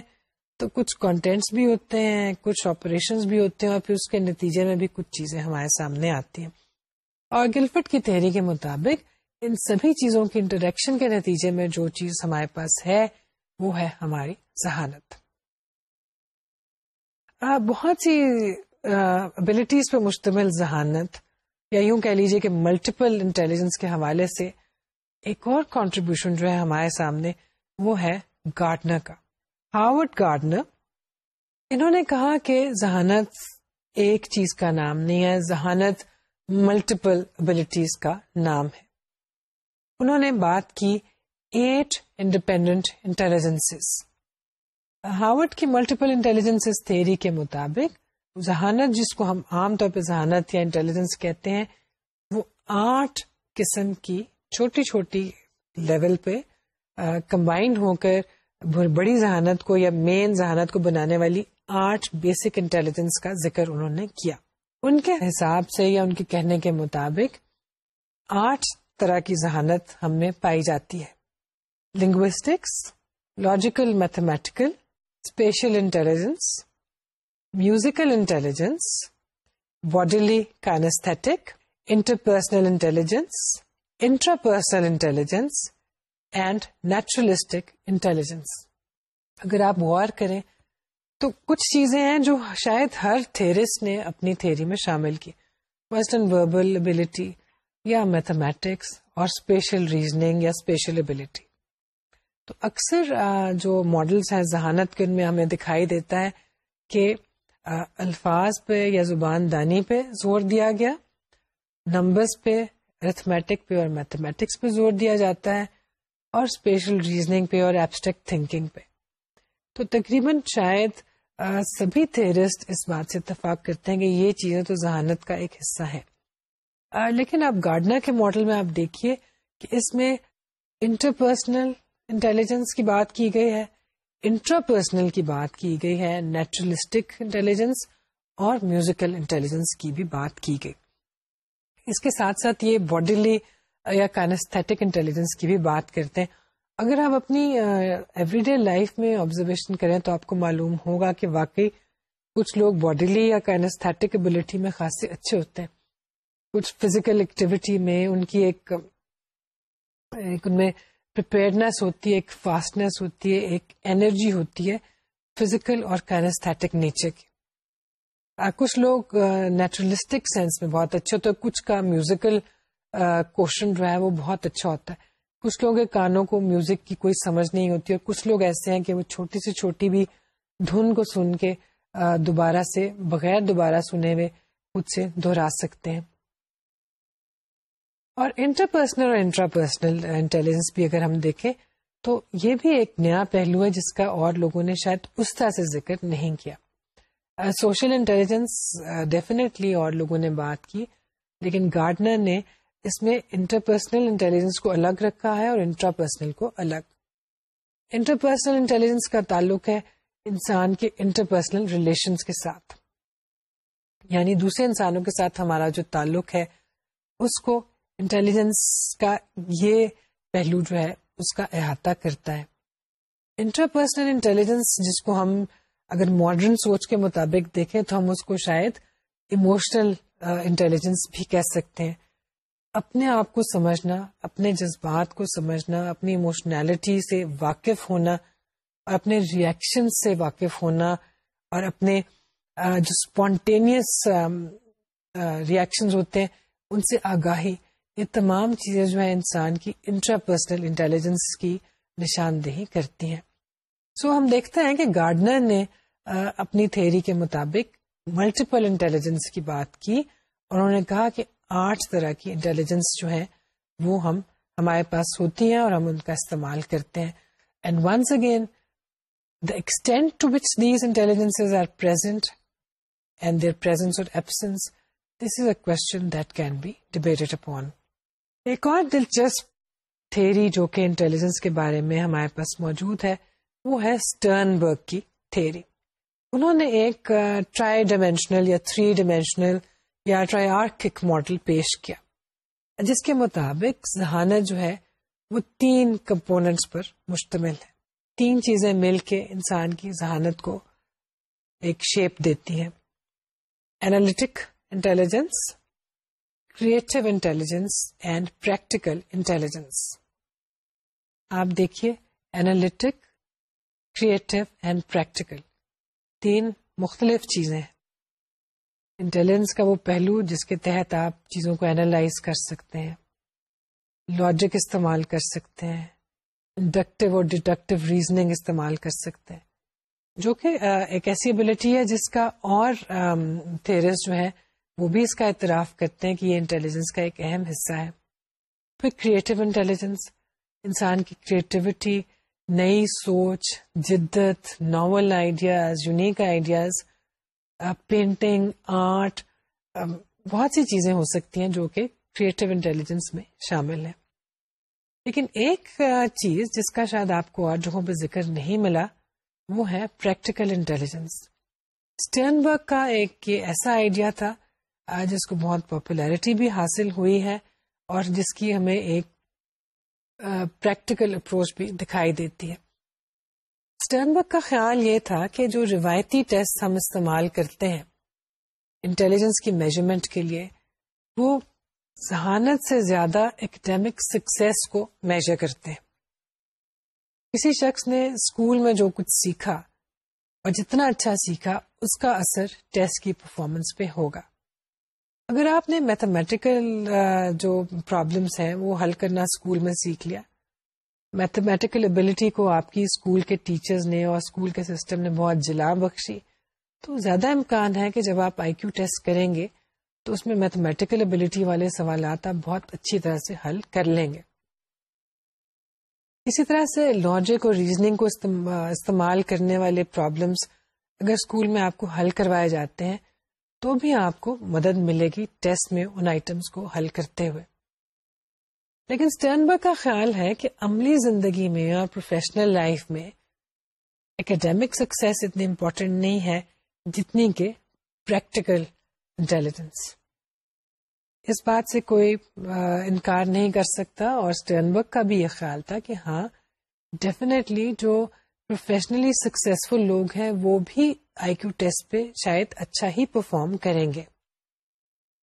تو کچھ کانٹینٹس بھی ہوتے ہیں کچھ آپریشن بھی ہوتے ہیں اور پھر اس کے نتیجے میں بھی کچھ چیزیں ہمارے سامنے آتی ہیں اور گلفٹ کی تحری کے مطابق ان سبھی چیزوں کی انٹریکشن کے نتیجے میں جو چیز ہمارے پاس ہے، وہ ہے ہماری ذہانت۔ بہت سی ابلیٹیز پہ مشتمل ذہانت، یا یوں کہہ لیجیے کہ ملٹیپل انٹیلیجنس کے حوالے سے ایک اور کانٹریبیوشن جو ہے ہمارے سامنے، وہ ہے گارڈنر کا۔ ہاورڈ گارڈنر، انہوں نے کہا کہ ذہانت ایک چیز کا نام نہیں ہے، ذہانت ملٹیپل ابلیٹیز کا نام ہے۔ انہوں نے بات کی ایٹ انڈیپینڈنٹ انٹیلیجنس ہاورڈ کی ملٹیپل انٹیلیجنس تھیری کے مطابق، ذہانت جس کو ہم عام طور پہ ذہانت یا انٹیلیجنس کہتے ہیں، وہ آٹھ قسم کی چھوٹی چھوٹی لیول پہ کمبائنڈ ہو کر بڑی ذہانت کو یا مین ذہانت کو بنانے والی آٹھ بیسک انٹیلیجنس کا ذکر انہوں نے کیا۔ ان کے حساب سے یا ان کے کہنے کے مطابق آٹھ طرح کی ذہانت ہم میں پائی جاتی ہے۔ Linguistics logical mathematical spatial intelligence musical intelligence bodily kinesthetic interpersonal intelligence intrapersonal intelligence and naturalistic intelligence اگر آپ غور کریں تو کچھ چیزیں ہیں جو شاید ہر تھیرسٹ نے اپنی تھیری میں شامل کی۔ ویسٹرن وربل ابلٹی یا میتھمیٹکس اور اسپیشل ریزننگ یا اسپیشل ابلٹی تو اکثر جو ماڈلس ہیں ذہانت کے، ان میں ہمیں دکھائی دیتا ہے کہ الفاظ پہ یا زبان دانی پہ زور دیا گیا نمبرس پہ ارتھمیٹک پہ اور میتھمیٹکس پہ زور دیا جاتا ہے، اور اسپیشل ریزننگ پہ اور ایبسٹیکٹ تھنکنگ پہ۔ تو تقریباً شاید سبھی تھیرسٹ اس بات سے اتفاق کرتے ہیں کہ یہ چیزیں تو ذہانت کا ایک حصہ ہے لیکن آپ گارڈنر کے ماڈل میں آپ دیکھیے کہ اس میں انٹرپرسنل انٹیلیجنس کی بات کی گئی ہے انٹرا پرسنل کی بات کی گئی ہے، نیچرلسٹک انٹیلیجنس اور میوزیکل انٹیلیجنس کی بھی بات کی گئی۔ اس کے ساتھ ساتھ یہ باڈیلی یا کانستھیٹک انٹیلیجنس کی بھی بات کرتے ہیں۔ اگر آپ اپنی ایوری ڈے لائف میں آبزرویشن کریں تو آپ کو معلوم ہوگا کہ واقعی کچھ لوگ باڈیلی یا کائنستھیٹک ابلیٹی میں خاصے اچھے ہوتے ہیں۔ کچھ فزیکل ایکٹیویٹی میں ان کی ایک ایک ان میں پریپیئرنیس ہوتی ہے، ایک فاسٹنیس ہوتی ہے، ایک انرجی ہوتی ہے فزیکل اور کائنستھیٹک نیچر کی۔ کچھ لوگ نیچرلسٹک سینس میں بہت اچھے ہوتے ہیں، کچھ کا میوزیکل کوشچن جو ہے وہ بہت اچھا ہوتا ہے۔ کچھ لوگوں کے کانوں کو میوزک کی کوئی سمجھ نہیں ہوتی اور کچھ لوگ ایسے ہیں کہ وہ چھوٹی سے چھوٹی بھی دھن کو سن کے دوبارہ سے بغیر دوبارہ سنے ہوئے خود سے دہرا سکتے ہیں۔ اور انٹرپرسنل اور انٹرا پرسنل انٹیلیجنس بھی اگر ہم دیکھیں تو یہ بھی ایک نیا پہلو ہے جس کا اور لوگوں نے شاید اس طرح سے ذکر نہیں کیا۔ سوشل انٹیلیجنس ڈیفینیٹلی اور لوگوں نے بات کی، لیکن گارڈنر نے اس میں انٹرپرسنل انٹیلیجنس کو الگ رکھا ہے اور انٹرا پرسنل کو الگ۔ انٹرپرسنل انٹیلیجنس کا تعلق ہے انسان کے انٹرپرسنل ریلیشنس کے ساتھ۔ یعنی دوسرے انسانوں کے ساتھ ہمارا جو تعلق ہے، اس کو انٹیلیجنس کا یہ پہلو جو ہے، اس کا احاطہ کرتا ہے۔ انٹرپرسنل انٹیلیجنس جس کو ہم اگر ماڈرن سوچ کے مطابق دیکھیں تو ہم اس کو شاید ایموشنل انٹیلیجنس بھی کہہ سکتے ہیں۔ اپنے آپ کو سمجھنا اپنے جذبات کو سمجھنا اپنی ایموشنالٹی سے واقف ہونا اور اپنے ریئیکشن سے واقف ہونا اور اپنے جو اسپونٹینیس ریئیکشن ہوتے ہیں ان سے آگاہی یہ تمام چیزیں جو ہے انسان کی انٹرا پرسنل انٹیلیجنس کی نشاندہی کرتی ہیں۔ سو so, ہم دیکھتے ہیں کہ گارڈنر نے اپنی تھیری کے مطابق ملٹیپل انٹیلیجنس کی بات کی اور انہوں نے کہا کہ آٹھ طرح کی انٹیلیجنس جو ہے وہ ہم، ہمارے پاس ہوتی ہیں اور ہم ان کا استعمال کرتے ہیں۔ And once again the extent to which these intelligence are present and their presence or absence this is a question that can be debated upon ایک اور دلچسپ تھیری جو کہ انٹیلیجنس کے بارے میں ہمارے پاس موجود ہے، وہ ہے اسٹرن برگ کی تھیری انہوں نے ایک ٹرائی ڈائمینشنل یا تھری ڈائمینشنل یا ٹرائی آرکک ماڈل پیش کیا۔ جس کے مطابق ذہانت جو ہے وہ تین کمپوننٹس پر مشتمل ہے۔ تین چیزیں مل کے انسان کی ذہانت کو ایک شیپ دیتی ہیں۔ Analytic intelligence creative intelligence and practical intelligence آپ دیکھیے اینالٹک کریٹو اینڈ پریکٹیکل تین مختلف چیزیں ہیں۔ انٹیلیجنس کا وہ پہلو جس کے تحت آپ چیزوں کو اینالائز کر سکتے ہیں لاجک استعمال کر سکتے ہیں انڈکٹیو اور ڈیڈکٹیو ریزننگ استعمال کر سکتے ہیں۔ جو کہ ایک ایسی ابلٹی ہے جس کا اور تھیرس جو ہے وہ بھی اس کا اعتراف کرتے ہیں کہ یہ انٹیلیجنس کا ایک اہم حصہ ہے۔ پھر کریٹو انٹیلیجنس انسان کی کریٹیوٹی نئی سوچ، جدت novel ideas unique ideas painting art بہت سی چیزیں ہو سکتی ہیں جو کہ کریٹو انٹیلیجنس میں شامل ہے لیکن ایک چیز جس کا شاید آپ کو اور جگہوں پہ ذکر نہیں ملا، وہ ہے پریکٹیکل انٹیلیجنس اسٹرنبرگ کا ایک یہ ایسا آئیڈیا تھا جس کو بہت پاپولیرٹی بھی حاصل ہوئی ہے اور جس کی ہمیں ایک پریکٹیکل اپروچ بھی دکھائی دیتی ہے۔ اسٹرنبرگ کا خیال یہ تھا کہ جو روایتی ٹیسٹ ہم استعمال کرتے ہیں انٹیلیجنس کی میجرمنٹ کے لیے، وہ ذہانت سے زیادہ اکیڈیمک سکسیس کو میجر کرتے ہیں۔ کسی شخص نے اسکول میں جو کچھ سیکھا اور جتنا اچھا سیکھا، اس کا اثر ٹیسٹ کی پرفارمنس پہ ہوگا۔ اگر آپ نے میتھمیٹیکل جو پرابلمس ہیں، وہ حل کرنا اسکول میں سیکھ لیا میتھمیٹیکل ابلٹی کو آپ کی اسکول کے ٹیچرز نے اور اسکول کے سسٹم نے بہت جلا بخشی۔ تو زیادہ امکان ہے کہ جب آپ آئی کیو ٹیسٹ کریں گے، تو اس میں میتھمیٹیکل ابلٹی والے سوالات آپ بہت اچھی طرح سے حل کر لیں گے۔ اسی طرح سے لاجک اور ریزننگ کو استعمال کرنے والے پرابلمس اگر اسکول میں آپ کو حل کروائے جاتے ہیں، تو بھی آپ کو مدد ملے گی ٹیسٹ میں ان آئٹمس کو حل کرتے ہوئے۔ لیکن اسٹرنبرگ کا خیال ہے کہ عملی زندگی میں اور پروفیشنل لائف میں اکیڈیمک سکسیس اتنی امپورٹینٹ نہیں ہے جتنی کہ پریکٹیکل انٹیلیجنس اس بات سے کوئی انکار نہیں کر سکتا اور اسٹرنبرگ کا بھی یہ خیال تھا کہ ہاں ڈیفینیٹلی جو پروفیشنلی سکسیسفل لوگ ہیں وہ بھی آئی کیو ٹیسٹ پہ شاید اچھا ہی پرفارم کریں گے۔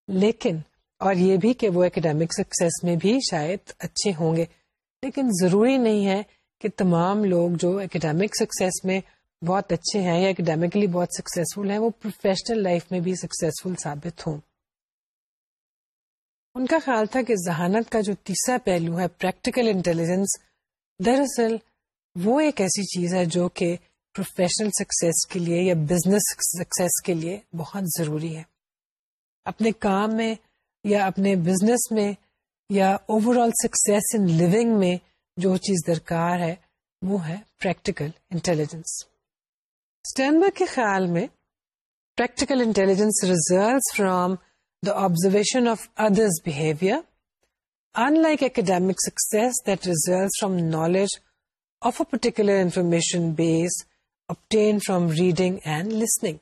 لیکن اور یہ بھی کہ وہ اکیڈیمک سکسیس میں بھی شاید اچھے ہوں گے۔ لیکن ضروری نہیں ہے کہ تمام لوگ جو اکیڈیمک سکسیس میں بہت اچھے ہیں یا اکیڈیمکلی بہت سکسیسفل ہیں، وہ پروفیشنل لائف میں بھی سکسیسفل ثابت ہوں۔ ان کا خیال تھا کہ ذہانت کا جو تیسرا پہلو ہے پریکٹیکل انٹیلیجنس دراصل وہ ایک ایسی چیز ہے جو کہ پروفیشنل سکسیس کے لیے یا بزنس سکسیس کے لیے بہت ضروری ہے۔ اپنے کام میں یا اپنے بزنس میں یا اوور آل سکسیس ان لونگ میں جو چیز درکار ہے، وہ ہے پریکٹیکل انٹیلیجنس اسٹینبرگ کے خیال میں practical intelligence result from the observation of others behaviour unlike academic success that result from knowledge of a particular information base obtain from reading and listening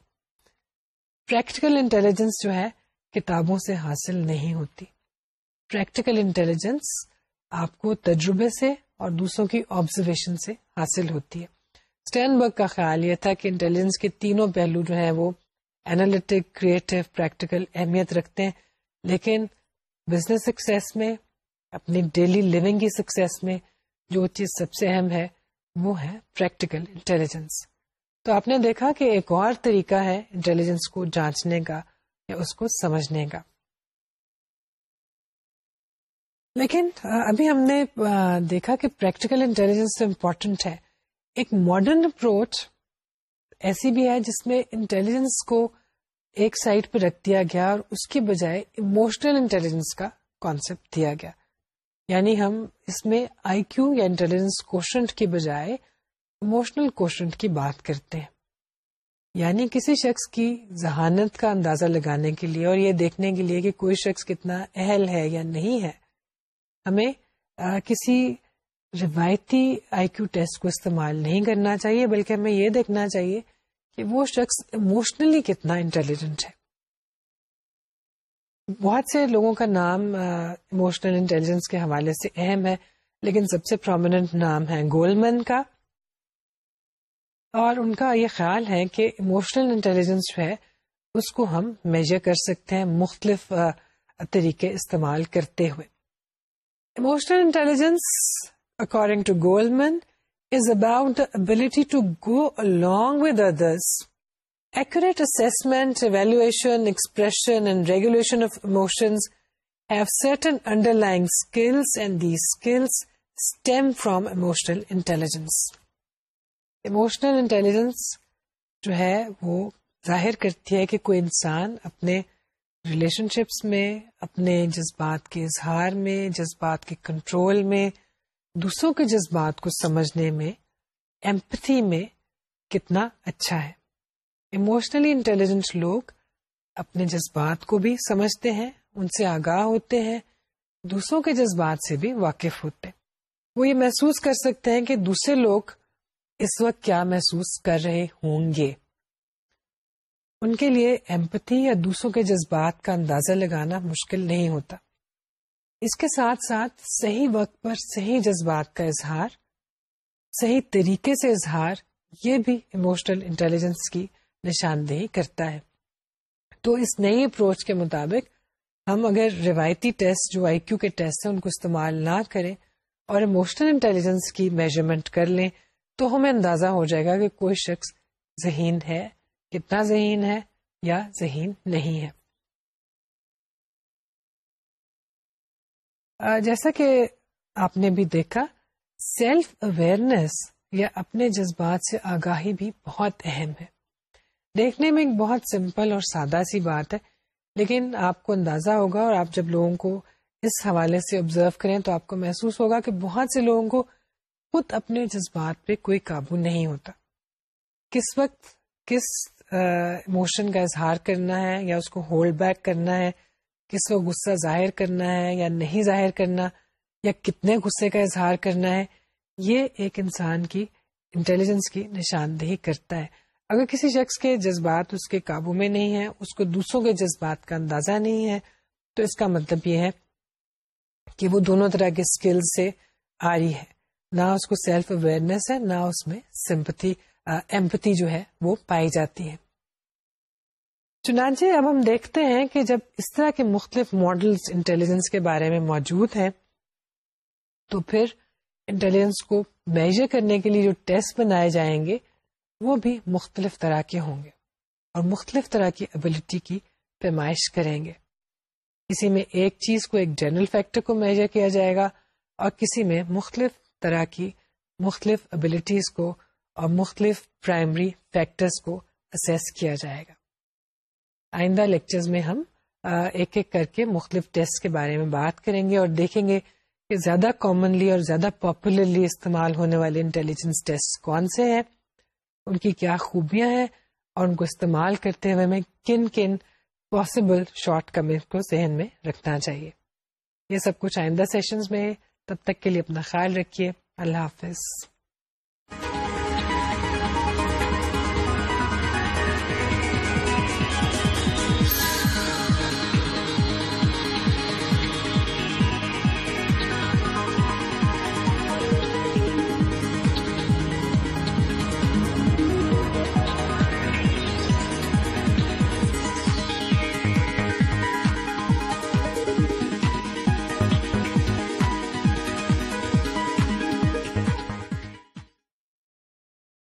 practical intelligence جو ہے کتابوں سے حاصل نہیں ہوتی۔ پریکٹیکل انٹیلیجنس آپ کو تجربے سے اور دوسروں کی آبزرویشن سے حاصل ہوتی ہے۔ اسٹین برگ کا خیال یہ تھا کہ انٹیلیجنس کے تینوں پہلو جو ہیں وہ اینالٹک کریٹو پریکٹیکل اہمیت رکھتے ہیں، لیکن بزنس سکسیس میں، اپنی ڈیلی لیونگ کی سکسیس میں جو چیز سب سے اہم ہے، وہ ہے پریکٹیکل انٹیلیجنس تو آپ نے دیکھا کہ ایک اور طریقہ ہے انٹیلیجنس کو جانچنے کا۔ یا اس کو سمجھنے کا۔ لیکن ابھی ہم نے دیکھا کہ پریکٹیکل انٹیلیجنس امپورٹنٹ ہے۔ ایک ماڈرن اپروچ ایسی بھی ہے جس میں انٹیلیجنس کو ایک سائڈ پہ رکھ دیا گیا اور اس کے بجائے اموشنل انٹیلیجنس کا کانسیپٹ دیا گیا۔ یعنی ہم اس میں آئی کیو یا انٹیلیجنس کوشنٹ کی بجائے اموشنل کوشنٹ کی بات کرتے ہیں۔ یعنی کسی شخص کی ذہانت کا اندازہ لگانے کے لیے اور یہ دیکھنے کے لیے کہ کوئی شخص کتنا اہل ہے یا نہیں ہے۔ ہمیں کسی روایتی آئی کیو ٹیسٹ کو استعمال نہیں کرنا چاہیے، بلکہ ہمیں یہ دیکھنا چاہیے کہ وہ شخص اموشنلی کتنا انٹیلیجنٹ ہے۔ بہت سے لوگوں کا نام اموشنل انٹیلیجنس کے حوالے سے اہم ہے، لیکن سب سے پرومیننٹ نام ہے گولمن کا۔ اور ان کا یہ خیال ہے کہ اموشنل انٹیلیجنس جو ہے، اس کو ہم میجر کر سکتے ہیں مختلف طریقے استعمال کرتے ہوئے۔ Emotional intelligence according to Goleman is about ability to go along with others accurate assessment evaluation expression and regulation of emotions have certain underlying skills and the skills stem from emotional intelligence Emotional intelligence جو ہے وہ ظاہر کرتی ہے کہ کوئی انسان اپنے ریلیشن شپس میں، اپنے جذبات کے اظہار میں، جذبات کے کنٹرول میں، دوسروں کے جذبات کو سمجھنے میں ایمپتھی میں کتنا اچھا ہے۔ ایموشنلی انٹیلیجنٹ لوگ اپنے جذبات کو بھی سمجھتے ہیں، ان سے آگاہ ہوتے ہیں، دوسروں کے جذبات سے بھی واقف ہوتے ہیں۔ وہ یہ محسوس کر سکتے ہیں کہ دوسرے لوگ اس وقت کیا محسوس کر رہے ہوں گے؟ ان کے لیے ایمپتھی یا دوسروں کے جذبات کا اندازہ لگانا مشکل نہیں ہوتا۔ اس کے ساتھ ساتھ صحیح وقت پر صحیح جذبات کا اظہار، صحیح طریقے سے اظہار، یہ بھی ایموشنل انٹیلیجنس کی نشاندہی کرتا ہے۔ تو اس نئی اپروچ کے مطابق ہم اگر روایتی ٹیسٹ جو آئی کیو کے ٹیسٹ ہیں ان کو استعمال نہ کریں اور ایموشنل انٹیلیجنس کی میجرمنٹ کر لیں تو ہمیں اندازہ ہو جائے گا کہ کوئی شخص ذہین ہے، کتنا ذہین ہے یا ذہین نہیں ہے۔ جیسا کہ آپ نے بھی دیکھا سیلف اویئرنیس یا اپنے جذبات سے آگاہی بھی بہت اہم ہے۔ دیکھنے میں ایک بہت سمپل اور سادہ سی بات ہے، لیکن آپ کو اندازہ ہوگا اور آپ جب لوگوں کو اس حوالے سے آبزرو کریں تو آپ کو محسوس ہوگا کہ بہت سے لوگوں کو خود اپنے جذبات پہ کوئی قابو نہیں ہوتا۔ کس وقت کس ایموشن کا اظہار کرنا ہے یا اس کو ہولڈ بیک کرنا ہے، کس وقت غصہ ظاہر کرنا ہے یا نہیں ظاہر کرنا، یا کتنے غصے کا اظہار کرنا ہے، یہ ایک انسان کی انٹیلیجنس کی نشاندہی کرتا ہے۔ اگر کسی شخص کے جذبات اس کے قابو میں نہیں ہیں، اس کو دوسروں کے جذبات کا اندازہ نہیں ہے، تو اس کا مطلب یہ ہے کہ وہ دونوں طرح کے اسکل سے آ رہی ہے۔ نہ اس کو سیلف اویئرنیس ہے، نہ اس میں سمپتی ایمپتی جو ہے وہ پائی جاتی ہے۔ چنانچہ اب ہم دیکھتے ہیں کہ جب اس طرح کے مختلف ماڈلس انٹیلیجنس کے بارے میں موجود ہیں، تو پھر انٹیلیجنس کو میجر کرنے کے لیے جو ٹیسٹ بنائے جائیں گے، وہ بھی مختلف طرح کے ہوں گے اور مختلف طرح کی ابلٹی کی پیمائش کریں گے۔ کسی میں ایک چیز کو ایک جنرل فیکٹر کو میجر کیا جائے گا اور کسی میں مختلف طرح کی مختلف ابلیٹیز کو اور مختلف پرائمری فیکٹرز کو اسیس کیا جائے گا۔ آئندہ لیکچرز میں ہم ایک ایک کر کے مختلف ٹیسٹ کے بارے میں بات کریں گے اور دیکھیں گے کہ زیادہ کامنلی اور زیادہ پاپولرلی استعمال ہونے والے انٹیلیجنس ٹیسٹ کون سے ہیں، ان کی کیا خوبیاں ہیں اور ان کو استعمال کرتے ہوئے میں کن کن پاسبل شارٹ کمنٹ کو ذہن میں رکھنا چاہیے۔ یہ سب کچھ آئندہ سیشنز میں تب تک کے لیے اپنا خیال رکھیے۔ اللہ حافظ۔